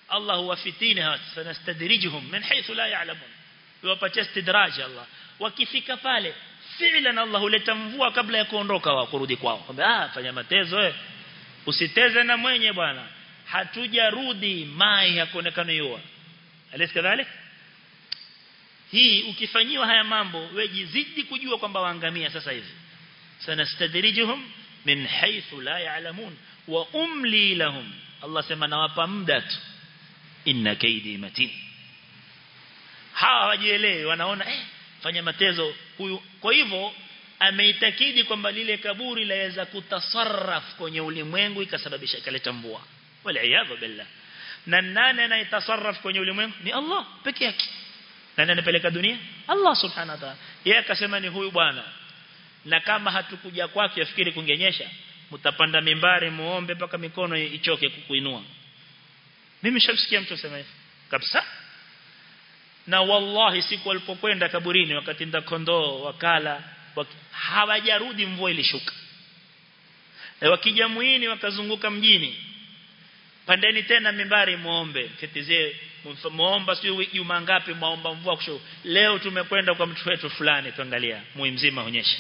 Allah huwafitini hawa sanastadrijuhum min haythu la ya'lamun. Yuwapatia istidraj Allah wakifika pale fi'lan Allah huleta mvua kabla ya kuondoka wao kurudi kwao. Kwamba ah fanya matezo wewe. Usiteze na mwenye bwana. Hatujarudi mai hakuonekana yua alisi kadhalik? Hii ukifanyiwa haya mambo wewe jizidi kujua kwamba waangamia sasa hivi. Sanastadrijuhum min haythu la ya'lamun wa umli lahum. Allah sema nawapa muda tu. Inna kaidi matin. Hawa wajielewi wanaona eh fanya matezo huyu. Kwa hivyo ameitakidi kwamba lile kaburi laweza kutasarraf kwenye ulimwengu ikasababisha ikaleta mvua. Wal billah. Na nani anayetasarraf kwenye ulimwengu? Ni Allah peke yake. Nani anapeleka dunia? Allah subhanahu wa ta'ala. Yeye akasema ni huyu bwana. Na kama hatukuja kwake afikiri kungenyesha mtapanda mimbari muombe mpaka mikono ichoke kukuinua. Mimi shamsikia mtu sema hivyo kabisa na wallahi siku walipokwenda kaburini wakatinda kondoo wakala wak... hawajarudi mvua ilishuka. E wakija muini wakazunguka mjini. Pandeni tena mimbari muombe. Ketizie muomba sio juma ngapi muomba mvua kushuka leo tumekwenda kwa mtu wetu fulani tuangalia. Muimzima onyesha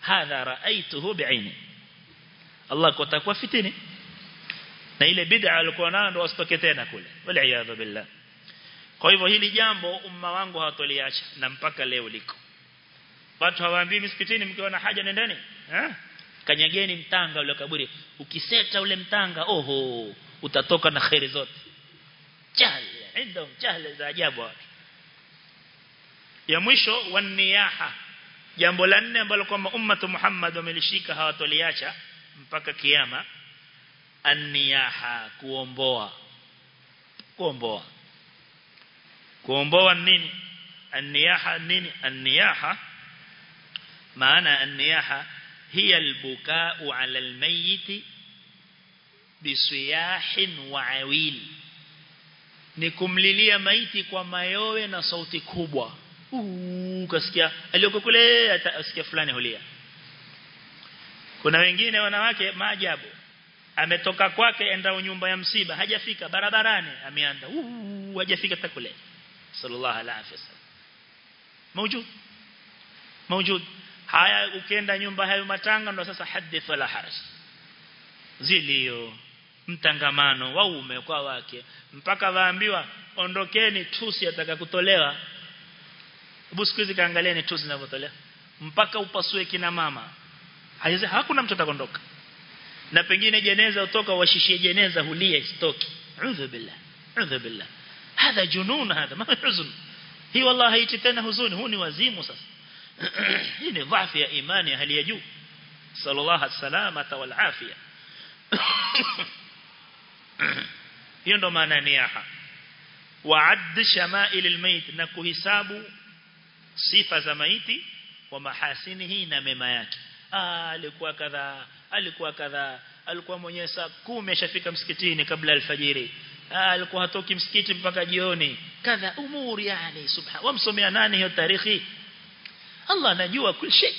hadha raaituhu bi'aini. Allah kwa takwa fitini. Na ile bid'a alikuwa nayo ndo wasitoke tena kule. Wal billah kwa hivyo hili jambo umma wangu hawatoliacha na mpaka leo liko. Watu hawaambii msikitini mkiwa na haja nendeni eh kanyageni mtanga ule kaburi. Ukiseta ule mtanga oho utatoka na khairi zote. Jahle ndio jahle za ajabu ya mwisho waniyaha jambo la nne ambalo kwamba ummatu Muhammad wamelishika hawatoliacha mpaka kiyama. Aniyaha kuomboa. Kuomboa kuomboa nini? Anniyaha nini? Aniyaha maana anniyaha hiya albukaa ala almayyit bisiyahin wa awil. Ni kumlilia maiti kwa mayowe na sauti kubwa. Ukasikia aliyoko kule atasikia fulani hulia. Kuna wengine wanawake maajabu. Ametoka kwake enda nyumba ya msiba hajafika barabarani ameanda. Hajafika takule sallallahu alaihi wasallam موجود موجود haya ukienda nyumba hayo matanga ndo sasa hadith wala haraj zilio mtangamano waume kwa wake mpaka waambiwa ondokeni tusi ataka kutolewa hebu siku hizi kaangalieni tusi zinavyotolewa mpaka upasue kina mama haiwezi hakuna mtu atakondoka na pengine jeneza utoka washishie jeneza hulia isitoki udhu billah udhu billah hadha junun hadha ma [LAUGHS] huzun hii wallahi haiti tena huzuni huu ni wazimu sasa. [CLEARS THROAT] Hii ni dhafi ya imani ya hali ya juu. Sallallahu alaihi wal afia. [CLEARS THROAT] Hiyo ndo maana niaha. Wa'ad shama'il almayt na kuhisabu sifa za maiti wa mahasinihi na mema yake. Ah alikuwa kadhaa alikuwa kadhaa alikuwa mwenye saa 10 ashafika msikitini kabla alfajiri alikuwa hatoki msikiti mpaka jioni kadha umuri yani subhan wamsomea nani hiyo tarikhi Allah anajua kila shay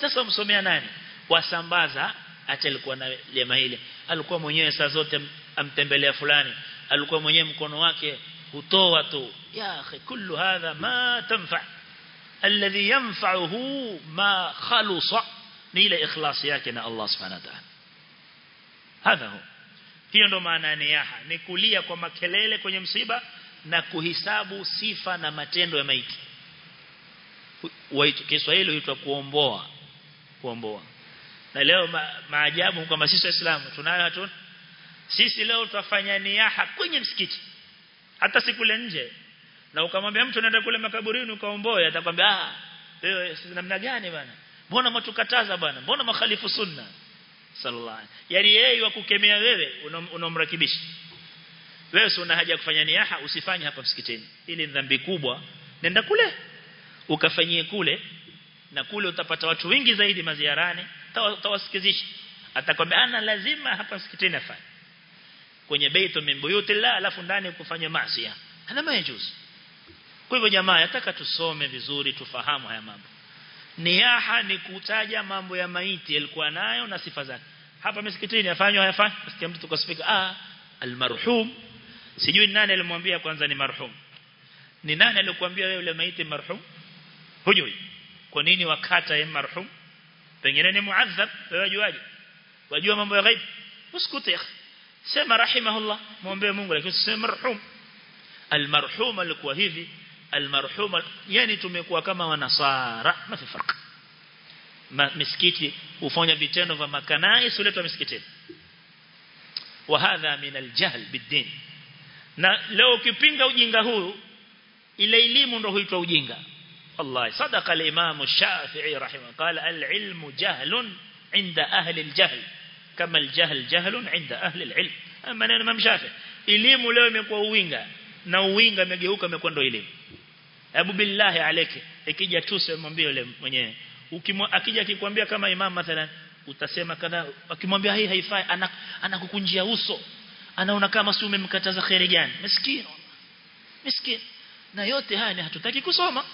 sasa msomea nani wasambaza acha alikuwa na lema ile alikuwa mwenyewe saa zote amtembelea fulani alikuwa mwenyewe mkono wake hutoa tu ya akhi kullu hadha ma tanfa alladhi yanfa'uhu ma khalusa ni ile ikhlas yake na Allah subhanahu wa ta'ala hadha hu hiyo ndo maana ya niyaha ni kulia kwa makelele kwenye msiba na kuhisabu sifa na matendo ya maiti. Kiswahili huitwa kuomboa. Kuomboa. Na leo ma, maajabu kwamba sisi waislamu tunayo hatuna. Sisi leo tutafanya niyaha kwenye msikiti. Hata sikule nje. Na ukamwambia mtu naenda kule makaburini ukaomboe atakwambia ah wewe namna gani bwana? Mbona mtukataza bwana? Mbona makhalifu sunna sallallahu yani yeye wakukemea wewe unomrakibisha wewe si una haja kufanya niaha usifanye hapa msikitini. Ili ni dhambi kubwa. Nenda kule. Ukafanyie kule na kule utapata watu wengi zaidi maziarani. Tawasikizisha. Atakwambia ana lazima hapa msikitini afanye. Kwenye baitu min buyutillah alafu ndani kufanya maasi hana majuzi. Kwa hivyo jamaa nataka tusome vizuri tufahamu haya mambo niyaha ni kutaja mambo ya maiti alikuwa nayo na sifa zake. Hapa msikitini afanywa hayafanywi sikia mtu speaker ah almarhum. Sijui nani alimwambia kwanza ni marhum. Ni nani alikwambia wewe yule maiti marhum? Hujui. Kwa nini wakata ya marhum? Pengine ni muadhab wewe wajuaje? Wajua mambo ya ghaibu usikute sema rahimahullah muombe Mungu lakini sema marhum. Almarhum alikuwa hivi almarhum yani tumekuwa kama wanasara mafi farq. Ma, misikiti hufanya vitendo vya makanai suletwa misikitini. Wa hadha min aljahl na leo ukipinga ujinga huu ile elimu ndio huitwa ujinga. Wallahi sadaqa al-imam Shafi'i rahimahullah qala al-ilmu jahlun inda ahli al-jahl. Kama al-jahl jahlun inda ahli al-ilm. Maneno Imam Shafi'i elimu leo imekuwa uwinga na uwinga imegeuka imekuwa ndio elimu Abu billahi alayki ikija tu mwambie yule mwenyewe. Akija akikwambia kama imam mathalan utasema kadha akimwambia hii haifai anakukunjia ana uso. Anaona kama si umemkataza khairi gani. Maskini maskini na yote haya ni hatutaki kusoma.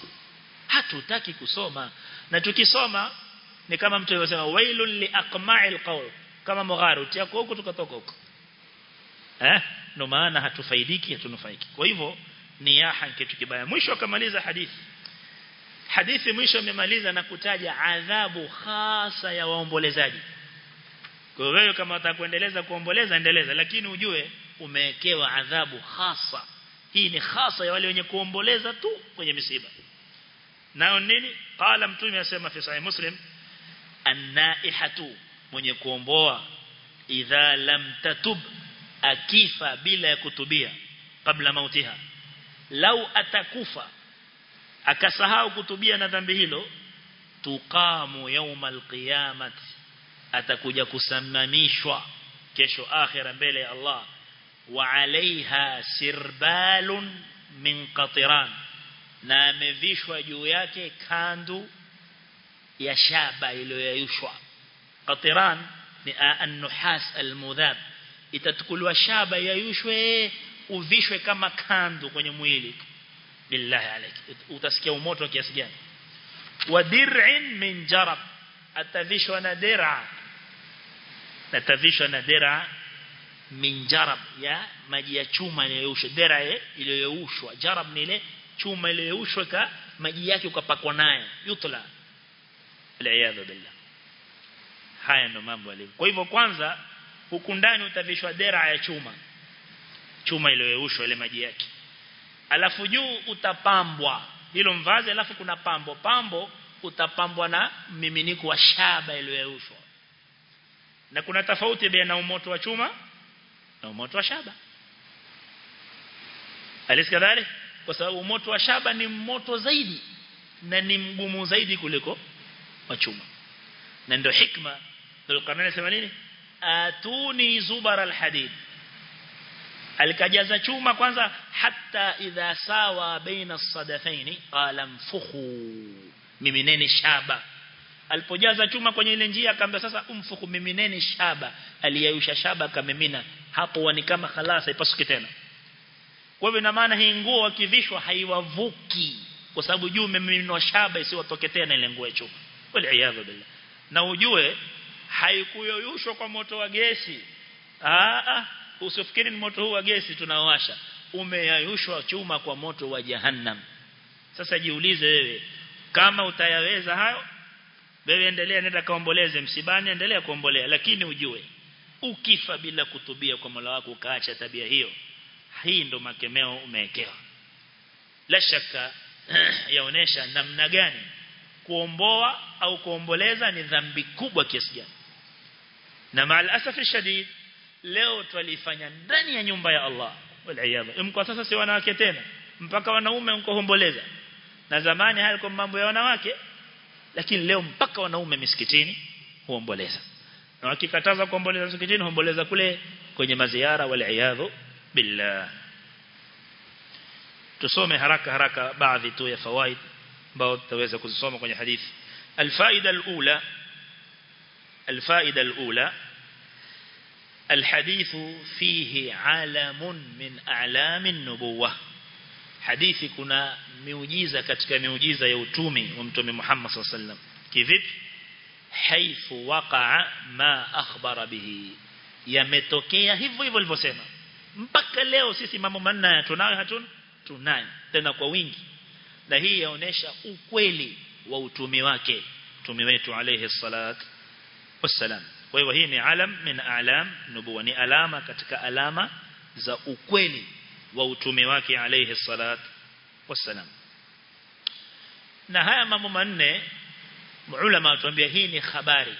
Hatutaki kusoma. Na tukisoma ni kama mtu anasema wailul li aqma'il qawl. Kama mugharu tiako huko tukatoka huko eh? No maana hatufaidiki hatunufaiki. Kwa hivyo niyaha kitu kibaya. Mwisho akamaliza hadithi. Hadithi mwisho amemaliza na kutaja adhabu hasa ya waombolezaji. Kwa wewe kama utakuendeleza kuomboleza endeleza. Lakini ujue umewekewa adhabu hasa hii ni hasa ya wale wenye kuomboleza tu kwenye misiba. Nao nini? Qala mtume asema fi sahih muslim an-naihatu mwenye kuomboa idha lam tatub akifa bila ya kutubia kabla mautiha lau atakufa akasahau kutubia na dhambi hilo tuqamu yaumal qiyamah atakuja kusamamishwa kesho akhira mbele ya Allah. Wa alaiha sirbalun min qatiran na amevishwa juu yake kandu ya shaba iliyoyayushwa qatiran ni an-nuhas al-mudhab itatukuliwa shaba yayushwe uvishwe kama kandu kwenye mwili. Billahi alayk utasikia umoto kiasi gani? Wa dir'in min jarab. Atavishwa na dir'a. Atavishwa na dir'a min jarab. Ya maji ya chuma iliyoyushwa dir'a iliyoyushwa jarab ni ile chuma iliyoyushwa ka maji yake ukapakwa naye. Yutla. Aliyadhu billah. Haya ndo mambo yalivyo. Kwa hivyo kwanza huku ndani utavishwa dera ya chuma chuma iliyoyushwa ile maji yake. Alafu juu utapambwa. Hilo mvazi alafu kuna pambo. Pambo utapambwa na miminiko wa shaba iliyoyushwa na kuna tofauti baina umoto wa chuma na umoto wa shaba. Alisikadhali kwa sababu umoto wa shaba ni moto zaidi na ni mgumu zaidi kuliko wa chuma. Na ndio hikma Dhulqarnain anasema nini? Atuni zubar alhadid alikajaza chuma kwanza hatta idha sawa baina as-sadafaini qala mfukhu mimineni shaba. Alipojaza chuma kwenye ile njia akaambia sasa umfukhu mimineni shaba. Aliyayusha shaba akamimina. Hapo wani kama khalasa ipasuki tena. Kwa hivyo ina maana hii nguo akivishwa haiwavuki kwa sababu juu umemiminwa shaba isiwatoke tena ile nguo wal iyadhu billah. Na ujue haikuyoyushwa kwa moto wa gesi. Ah usifikiri moto huu wa gesi tunaowasha. Umeyayushwa chuma kwa moto wa jahannam. Sasa jiulize wewe kama utayaweza hayo wewe endelea nenda kaomboleze. Msibani endelea kuombolea. Lakini ujue ukifa bila kutubia kwa Mola wako ukaacha tabia hiyo hii ndo makemeo umeekewa la shaka [CLEARS THROAT] yaonesha namna gani. Kuomboa au kuomboleza ni dhambi kubwa kiasi gani. Na maal asafi shadid leo twalifanya ndani ya nyumba ya Allah wal mko sasa si wanawake tena mpaka wanaume mko homboleza na zamani haya kwa mambo ya wanawake lakini leo mpaka wanaume misikitini huomboleza na wakikataza kuomboleza misikitini huomboleza kule kwenye maziara wal billah tusome haraka haraka baadhi tu ya fawaid ambao tutaweza kuzisoma kwenye hadithi الفائدة الأولى الفائدة الأولى الحديث فيه علم من أعلام النبوة حديث كنا miujiza katika miujiza ya utumi wa mtume Muhammad sallallahu alaihi wasallam kivipi حيث وقع ما أخبر به yametokea hivyo hivyo alivyosema mpaka leo sisi mambo manne tunayo hatuna tunayo tena kwa wingi na hii yaonesha ukweli wa utumi wake mtume wetu alayhi salat wassalam kwa hiyo hii ni alam min alam nubuwa ni alama katika alama za ukweli wa utume wake alayhi salat wassalam. Na haya mambo manne ulama watuambia hii ni habari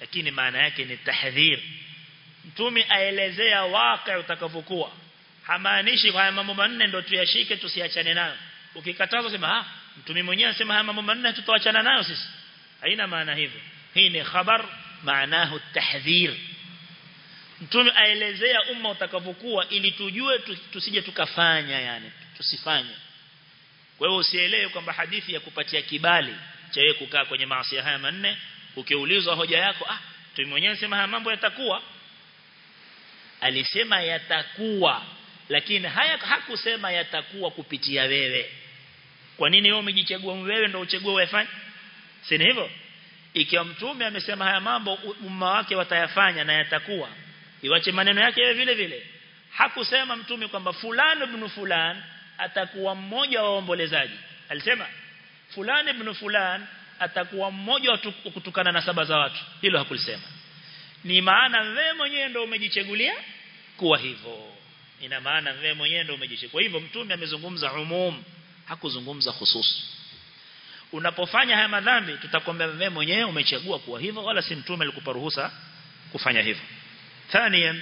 lakini maana yake ni tahdhir. Mtume aelezea waka utakavyokuwa. Hamaanishi haya mambo manne ndio tuyashike tusiachane nayo. Ukikatazwa sema ah mtume mwenyewe anasema haya mambo manne tutaachana nayo sisi. Haina maana hivyo. Hii ni khabar maanahu tahdhir. Mtume aelezea umma utakavyokuwa ili tujue tusije tukafanya yani tusifanye. Kwa hiyo usielewe kwamba hadithi ya kupatia kibali cha wewe kukaa kwenye maasi haya manne ukiulizwa hoja yako ah tu mwenyewe sema haya mambo yatakuwa. Alisema yatakuwa lakini haya hakusema yatakuwa kupitia wewe. Kwa nini wewe umejichagua? Wewe ndio uchague uyafanye si hivyo ikiwa mtume amesema haya mambo umma wake watayafanya na yatakuwa. Iwache maneno yake vile vile. Hakusema mtume kwamba fulani ibn fulan atakuwa mmoja wa waombolezaji. Alisema fulani ibn fulan atakuwa mmoja wa kutukana na saba za watu. Hilo hakulisema. Ni maana wewe mwenyewe ndio umejichagulia kuwa hivyo. Ina maana wewe mwenyewe ndio umejichagulia. Kwa hivyo mtume amezungumza umum hakuzungumza khusus unapofanya haya madhambi tutakwambia wewe mwenyewe umechagua kuwa hivyo wala si mtume alikupa ruhusa kufanya hivyo ثانيا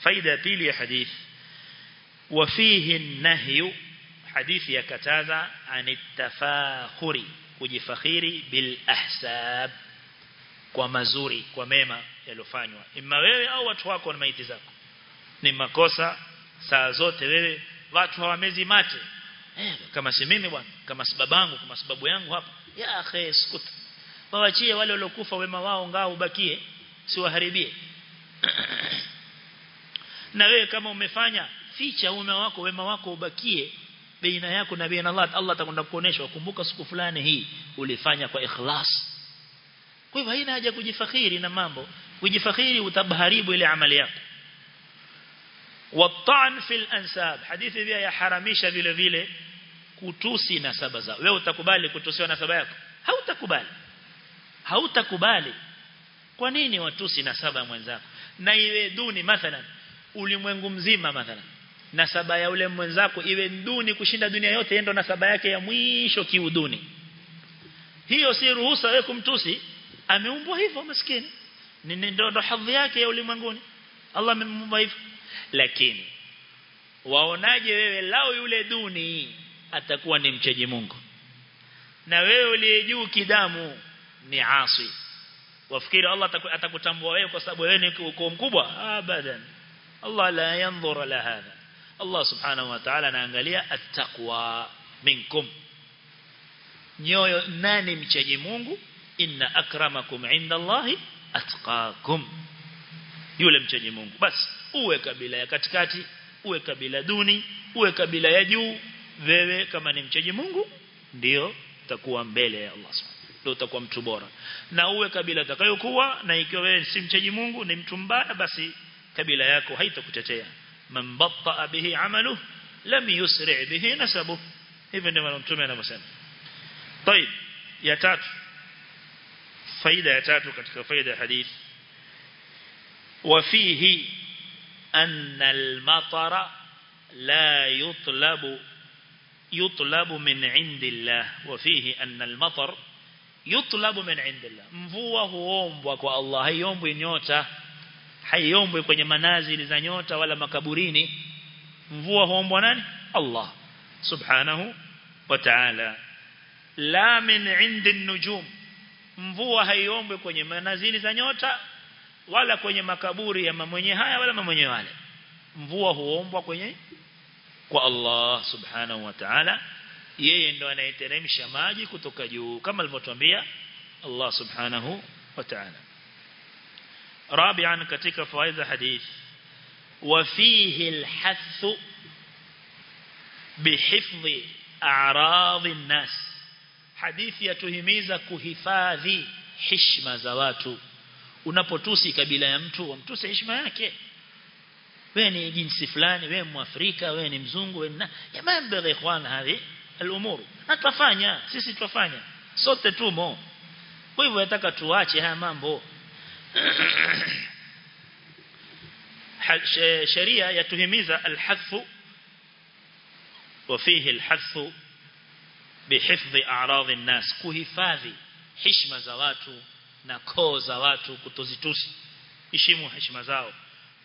faida pili ya hadith وفيه النهي حديث يكتازا عن التفاخر kujifakhiri bil ahsab kwa mazuri kwa mema yalofanywa imma wewe au watu wako na maiti zako ni makosa saa zote wewe watu hawamezi mate eh, kama si mimi bwana kama si babangu kama si babu yangu hapa ya akhi skut waachie wale waliokufa wema wao ngao ubakie si waharibie [CLEARS THROAT] na wewe kama umefanya ficha ume wako wema wako ubakie baina yako na baina Allah Allah atakwenda kuonesha ukumbuka siku fulani hii ulifanya kwa ikhlas kwa hivyo haina haja kujifakhiri na mambo kujifakhiri utabharibu ile amali yako والطعن في الانساب hadithi pia yaharamisha vile vile kutusi nasaba zao. Wewe utakubali kutusiwa nasaba yako? Hautakubali. Hautakubali. Kwa nini watusi nasaba mwenzako? Na iwe duni mathalan ulimwengu mzima mathalan nasaba ya ule mwenzako iwe duni kushinda dunia yote yendo nasaba yake ya mwisho kiuduni. Hiyo si ruhusa wewe kumtusi. Ameumbwa hivyo maskini. Ni ndio hadhi yake ya ulimwenguni. Allah amemuumba hivyo. Lakini waonaje wewe lao yule duni atakuwa ni mcheji Mungu. Na wewe uliye juu kidamu ni asi. Wafikiri Allah atakutambua wewe kwa sababu wewe ni uko mkubwa? Abadan. Allah la yanzur la hadha. Allah subhanahu wa ta'ala anaangalia at-taqwa minkum. Nyoyo nani mcheji Mungu? Inna akramakum inda Allahi atqakum yule mcheji Mungu. Basi uwe kabila ya katikati uwe kabila duni uwe kabila ya juu wewe kama ni mcheji Mungu ndio utakuwa mbele ya Allah subhanahu ndio utakuwa mtu bora na uwe kabila utakayokuwa na ikiwa wewe si mcheji Mungu ni mtu mbaya basi kabila yako haitakutetea man batta bihi amalu lam yusri bihi nasabu hivyo ndivyo mtume anavyosema طيب ya tatu faida ya tatu katika faida ya hadith وفيه أن المطر لا يطلب yutlabu min indillah wa fihi anna al-matar yutlabu min indillah. Mvua huombwa kwa Allah haiombwi nyota haiombwi kwenye manazili za nyota wala makaburini. Mvua huombwa nani? Allah subhanahu wa ta'ala. La min indi nujum mvua haiombwi kwenye manazili za nyota wala kwenye makaburi ya mamwenye haya wala mamwenye wale. Mvua huombwa kwenye kwa Allah subhanahu wa ta'ala yeye ndo anayeteremsha maji kutoka juu kama alivyotuambia Allah subhanahu wa ta'ala. Rabi'an katika fawaida hadith wa fihi alhath bihifdhi a'radhi an-nas. Hadithi yatuhimiza kuhifadhi heshima za watu. Unapotusi kabila ya mtu wamtusi heshima yake wewe ni jinsi fulani wewe mwafrika wewe ni mzungu wewe na jamaa mbele ikhwan hivi al-umur natafanya sisi tutafanya sote tumo kwa hivyo nataka tuache haya mambo [CLEARS THROAT] sheria yatuhimiza al-hath وفيه الحث بحفظ أعراض الناس kuhifadhi heshima za watu na koo za watu kutozitusi heshimu heshima zao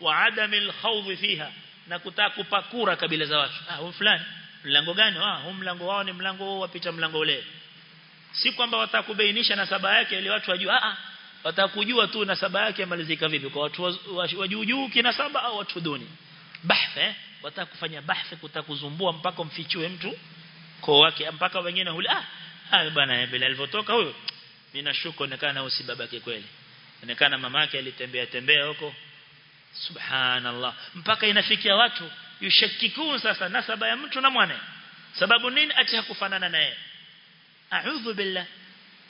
wa adamil khawdh fiha na kutaka kupakura kabila za watu. Ah fulani. Mlango gani? Ah huu mlango wao ni mlango wao wapita mlango ule. Si kwamba watakubainisha nasaba yake ili watu wajue. Ah watakujua tu nasaba yake malizika vipi kwa watu wa juu juu kinasaba au watu duni. Bahth eh? Watakufanya bahth kutakuzumbua mpaka mfichue mtu koo wake mpaka wengine huli ah ah bwana bila alivotoka huyo ninashuka onekana usi babake kweli. Inaonekana mamake alitembea tembea huko subhanallah. Mpaka inafikia watu yushakikun sasa nasaba ya mtu na mwane. Sababu nini ati hakufanana naye? A'udhu billah.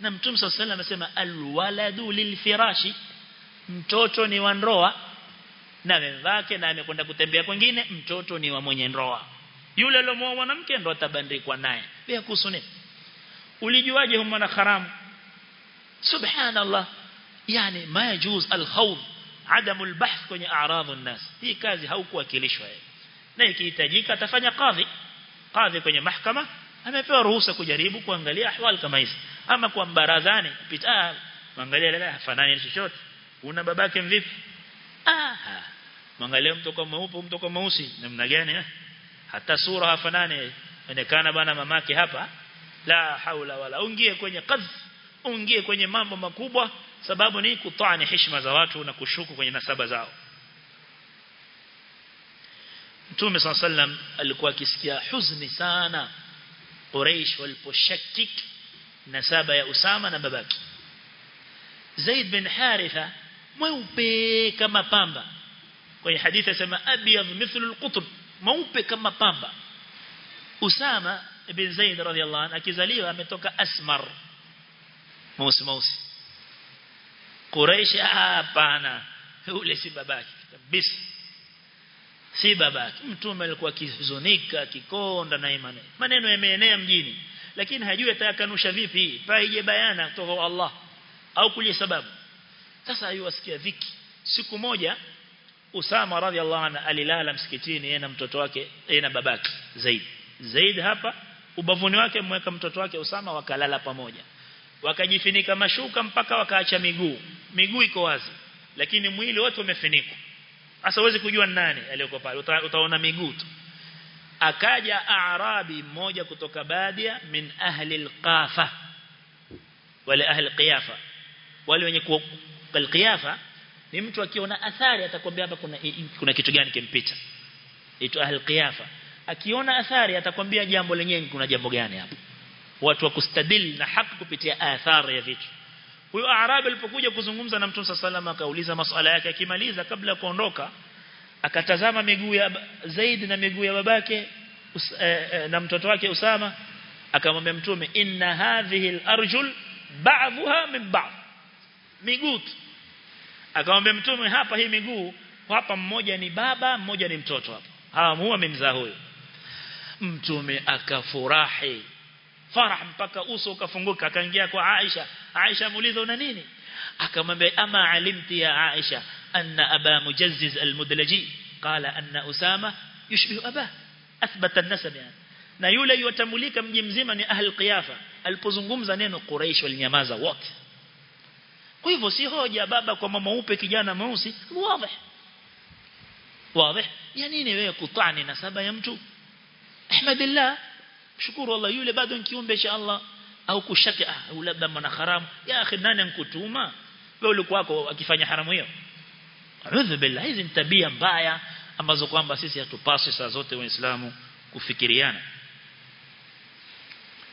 Na mtume sallallahu alayhi amesema alwaladu lilfirashi. Mtoto ni wa ndoa na wenzake na amekwenda kutembea kwingine mtoto ni wa mwenye ndoa. Yule aliyomwoa mwanamke ndo atabandikwa naye. Bila kusuni ulijuaje huma na haramu? Subhanallah. Yani ma yajuz alkhawd adamul bahth kwenye a'radhu nnas hii kazi haukuwakilishwa yeye. Na ikihitajika atafanya kadhi kadhi kwenye mahakama amepewa ruhusa kujaribu kuangalia ahwal kama hizi. Ama kwa barazani kupita angalia ah, dada hafanani chochote. Una babake mvipi? Ah mwangalia mtoka mweupe mtoka mweusi. Namna gani eh? hata sura hafanani. Onekana bana mamake hapa. La haula wala. Ungie kwenye kadhi ungie kwenye mambo makubwa sababu ni kutani heshima za watu na kushuku kwenye nasaba zao. Mtume sallam alikuwa akisikia huzuni sana Quraysh waliposhakik nasaba ya Usama na babaki Zaid bin Haritha mweupe kama pamba. Kwenye hadithi asema abyad mithlu alqutb mweupe kama pamba. Usama ibn Zaid radhiyallahu anhu akizaliwa ametoka asmar. Mweusi mweusi Quraysh hapana. Ule si babaki kabisa. Si babaki mtume alikuwa akihuzunika kikonda na imani maneno. Yameenea mjini. Lakini hajui atakanusha vipi paije bayana kutoka Allah. Au kuli sababu. Sasa ayuwasikia dhiki. Siku moja Usama radhiallahu anhu alilala msikitini yeye na mtoto wake yeye na babake Zaid. Zaid hapa ubavuni wake mweka mtoto wake Usama wakalala pamoja wakajifinika mashuka mpaka wakaacha miguu. Miguu iko wazi lakini mwili wote umefunikwa sasa huwezi kujua nani aliyoko pale. Uta, utaona miguu tu. Akaja arabi mmoja kutoka badia min ahli alqafa wale ahli qiyafa wale wenye alqiyafa ni mtu akiona athari atakwambia hapa kuna kuna kitu gani kimpita itu ahli qiyafa akiona athari atakwambia jambo lenyewe kuna jambo gani hapa watu wa kustadil na haki kupitia athari ya vitu. Huyo arabi alipokuja kuzungumza na mtume sallallahu akauliza masuala yake akimaliza kabla ya kuondoka akatazama miguu ya Zaid na miguu ya babake us, eh, eh, na mtoto wake Usama akamwambia mtume inna hadhihi al-arjul ba'dhuha min ba'd. Miguu akamwambia mtume hapa hii miguu hapa mmoja ni baba mmoja ni mtoto hapa. Hawa huwa amemzaa huyo mtume akafurahi farah mpaka uso ukafunguka akaingia kwa Aisha. Aisha muuliza una nini? Akamwambia ama alimti ya Aisha anna aba mujazziz almudlaji? Qala anna usama yushbihu aba. Athbata an-nasab na yule yotambulika mji mzima ni ahli qiyafa. Alipozungumza neno quraish walinyamaza wote. Kwa hivyo si hoja baba kwa mama upe kijana mweusi. Wazi. Wazi. Ya nini wewe kutani nasaba ya mtu? Ahmadillah shukuru Allah yule bado ni kiumbe cha Allah. Au kushati ah, labda mwana haramu ya akhi nani ankutuma wewe ulikuwa wako akifanya haramu hiyo? A'udhu billahi hizi tabia mbaya ambazo kwamba sisi hatupaswi saa zote waislamu kufikiriana.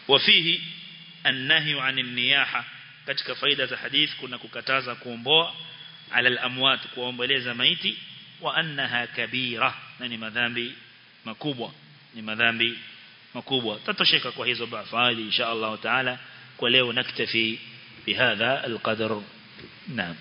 Wafihi annahyu 'anil niyaha. Katika faida za hadith kuna kukataza kuomboa. Ala al-amwat kuomboleza maiti. Wa annaha kabira. Na ni madhambi makubwa. Ni madhambi makubwa tatosheka kwa hizo baadhi insha Allah taala kwa leo naktafi bihadha alqadar naam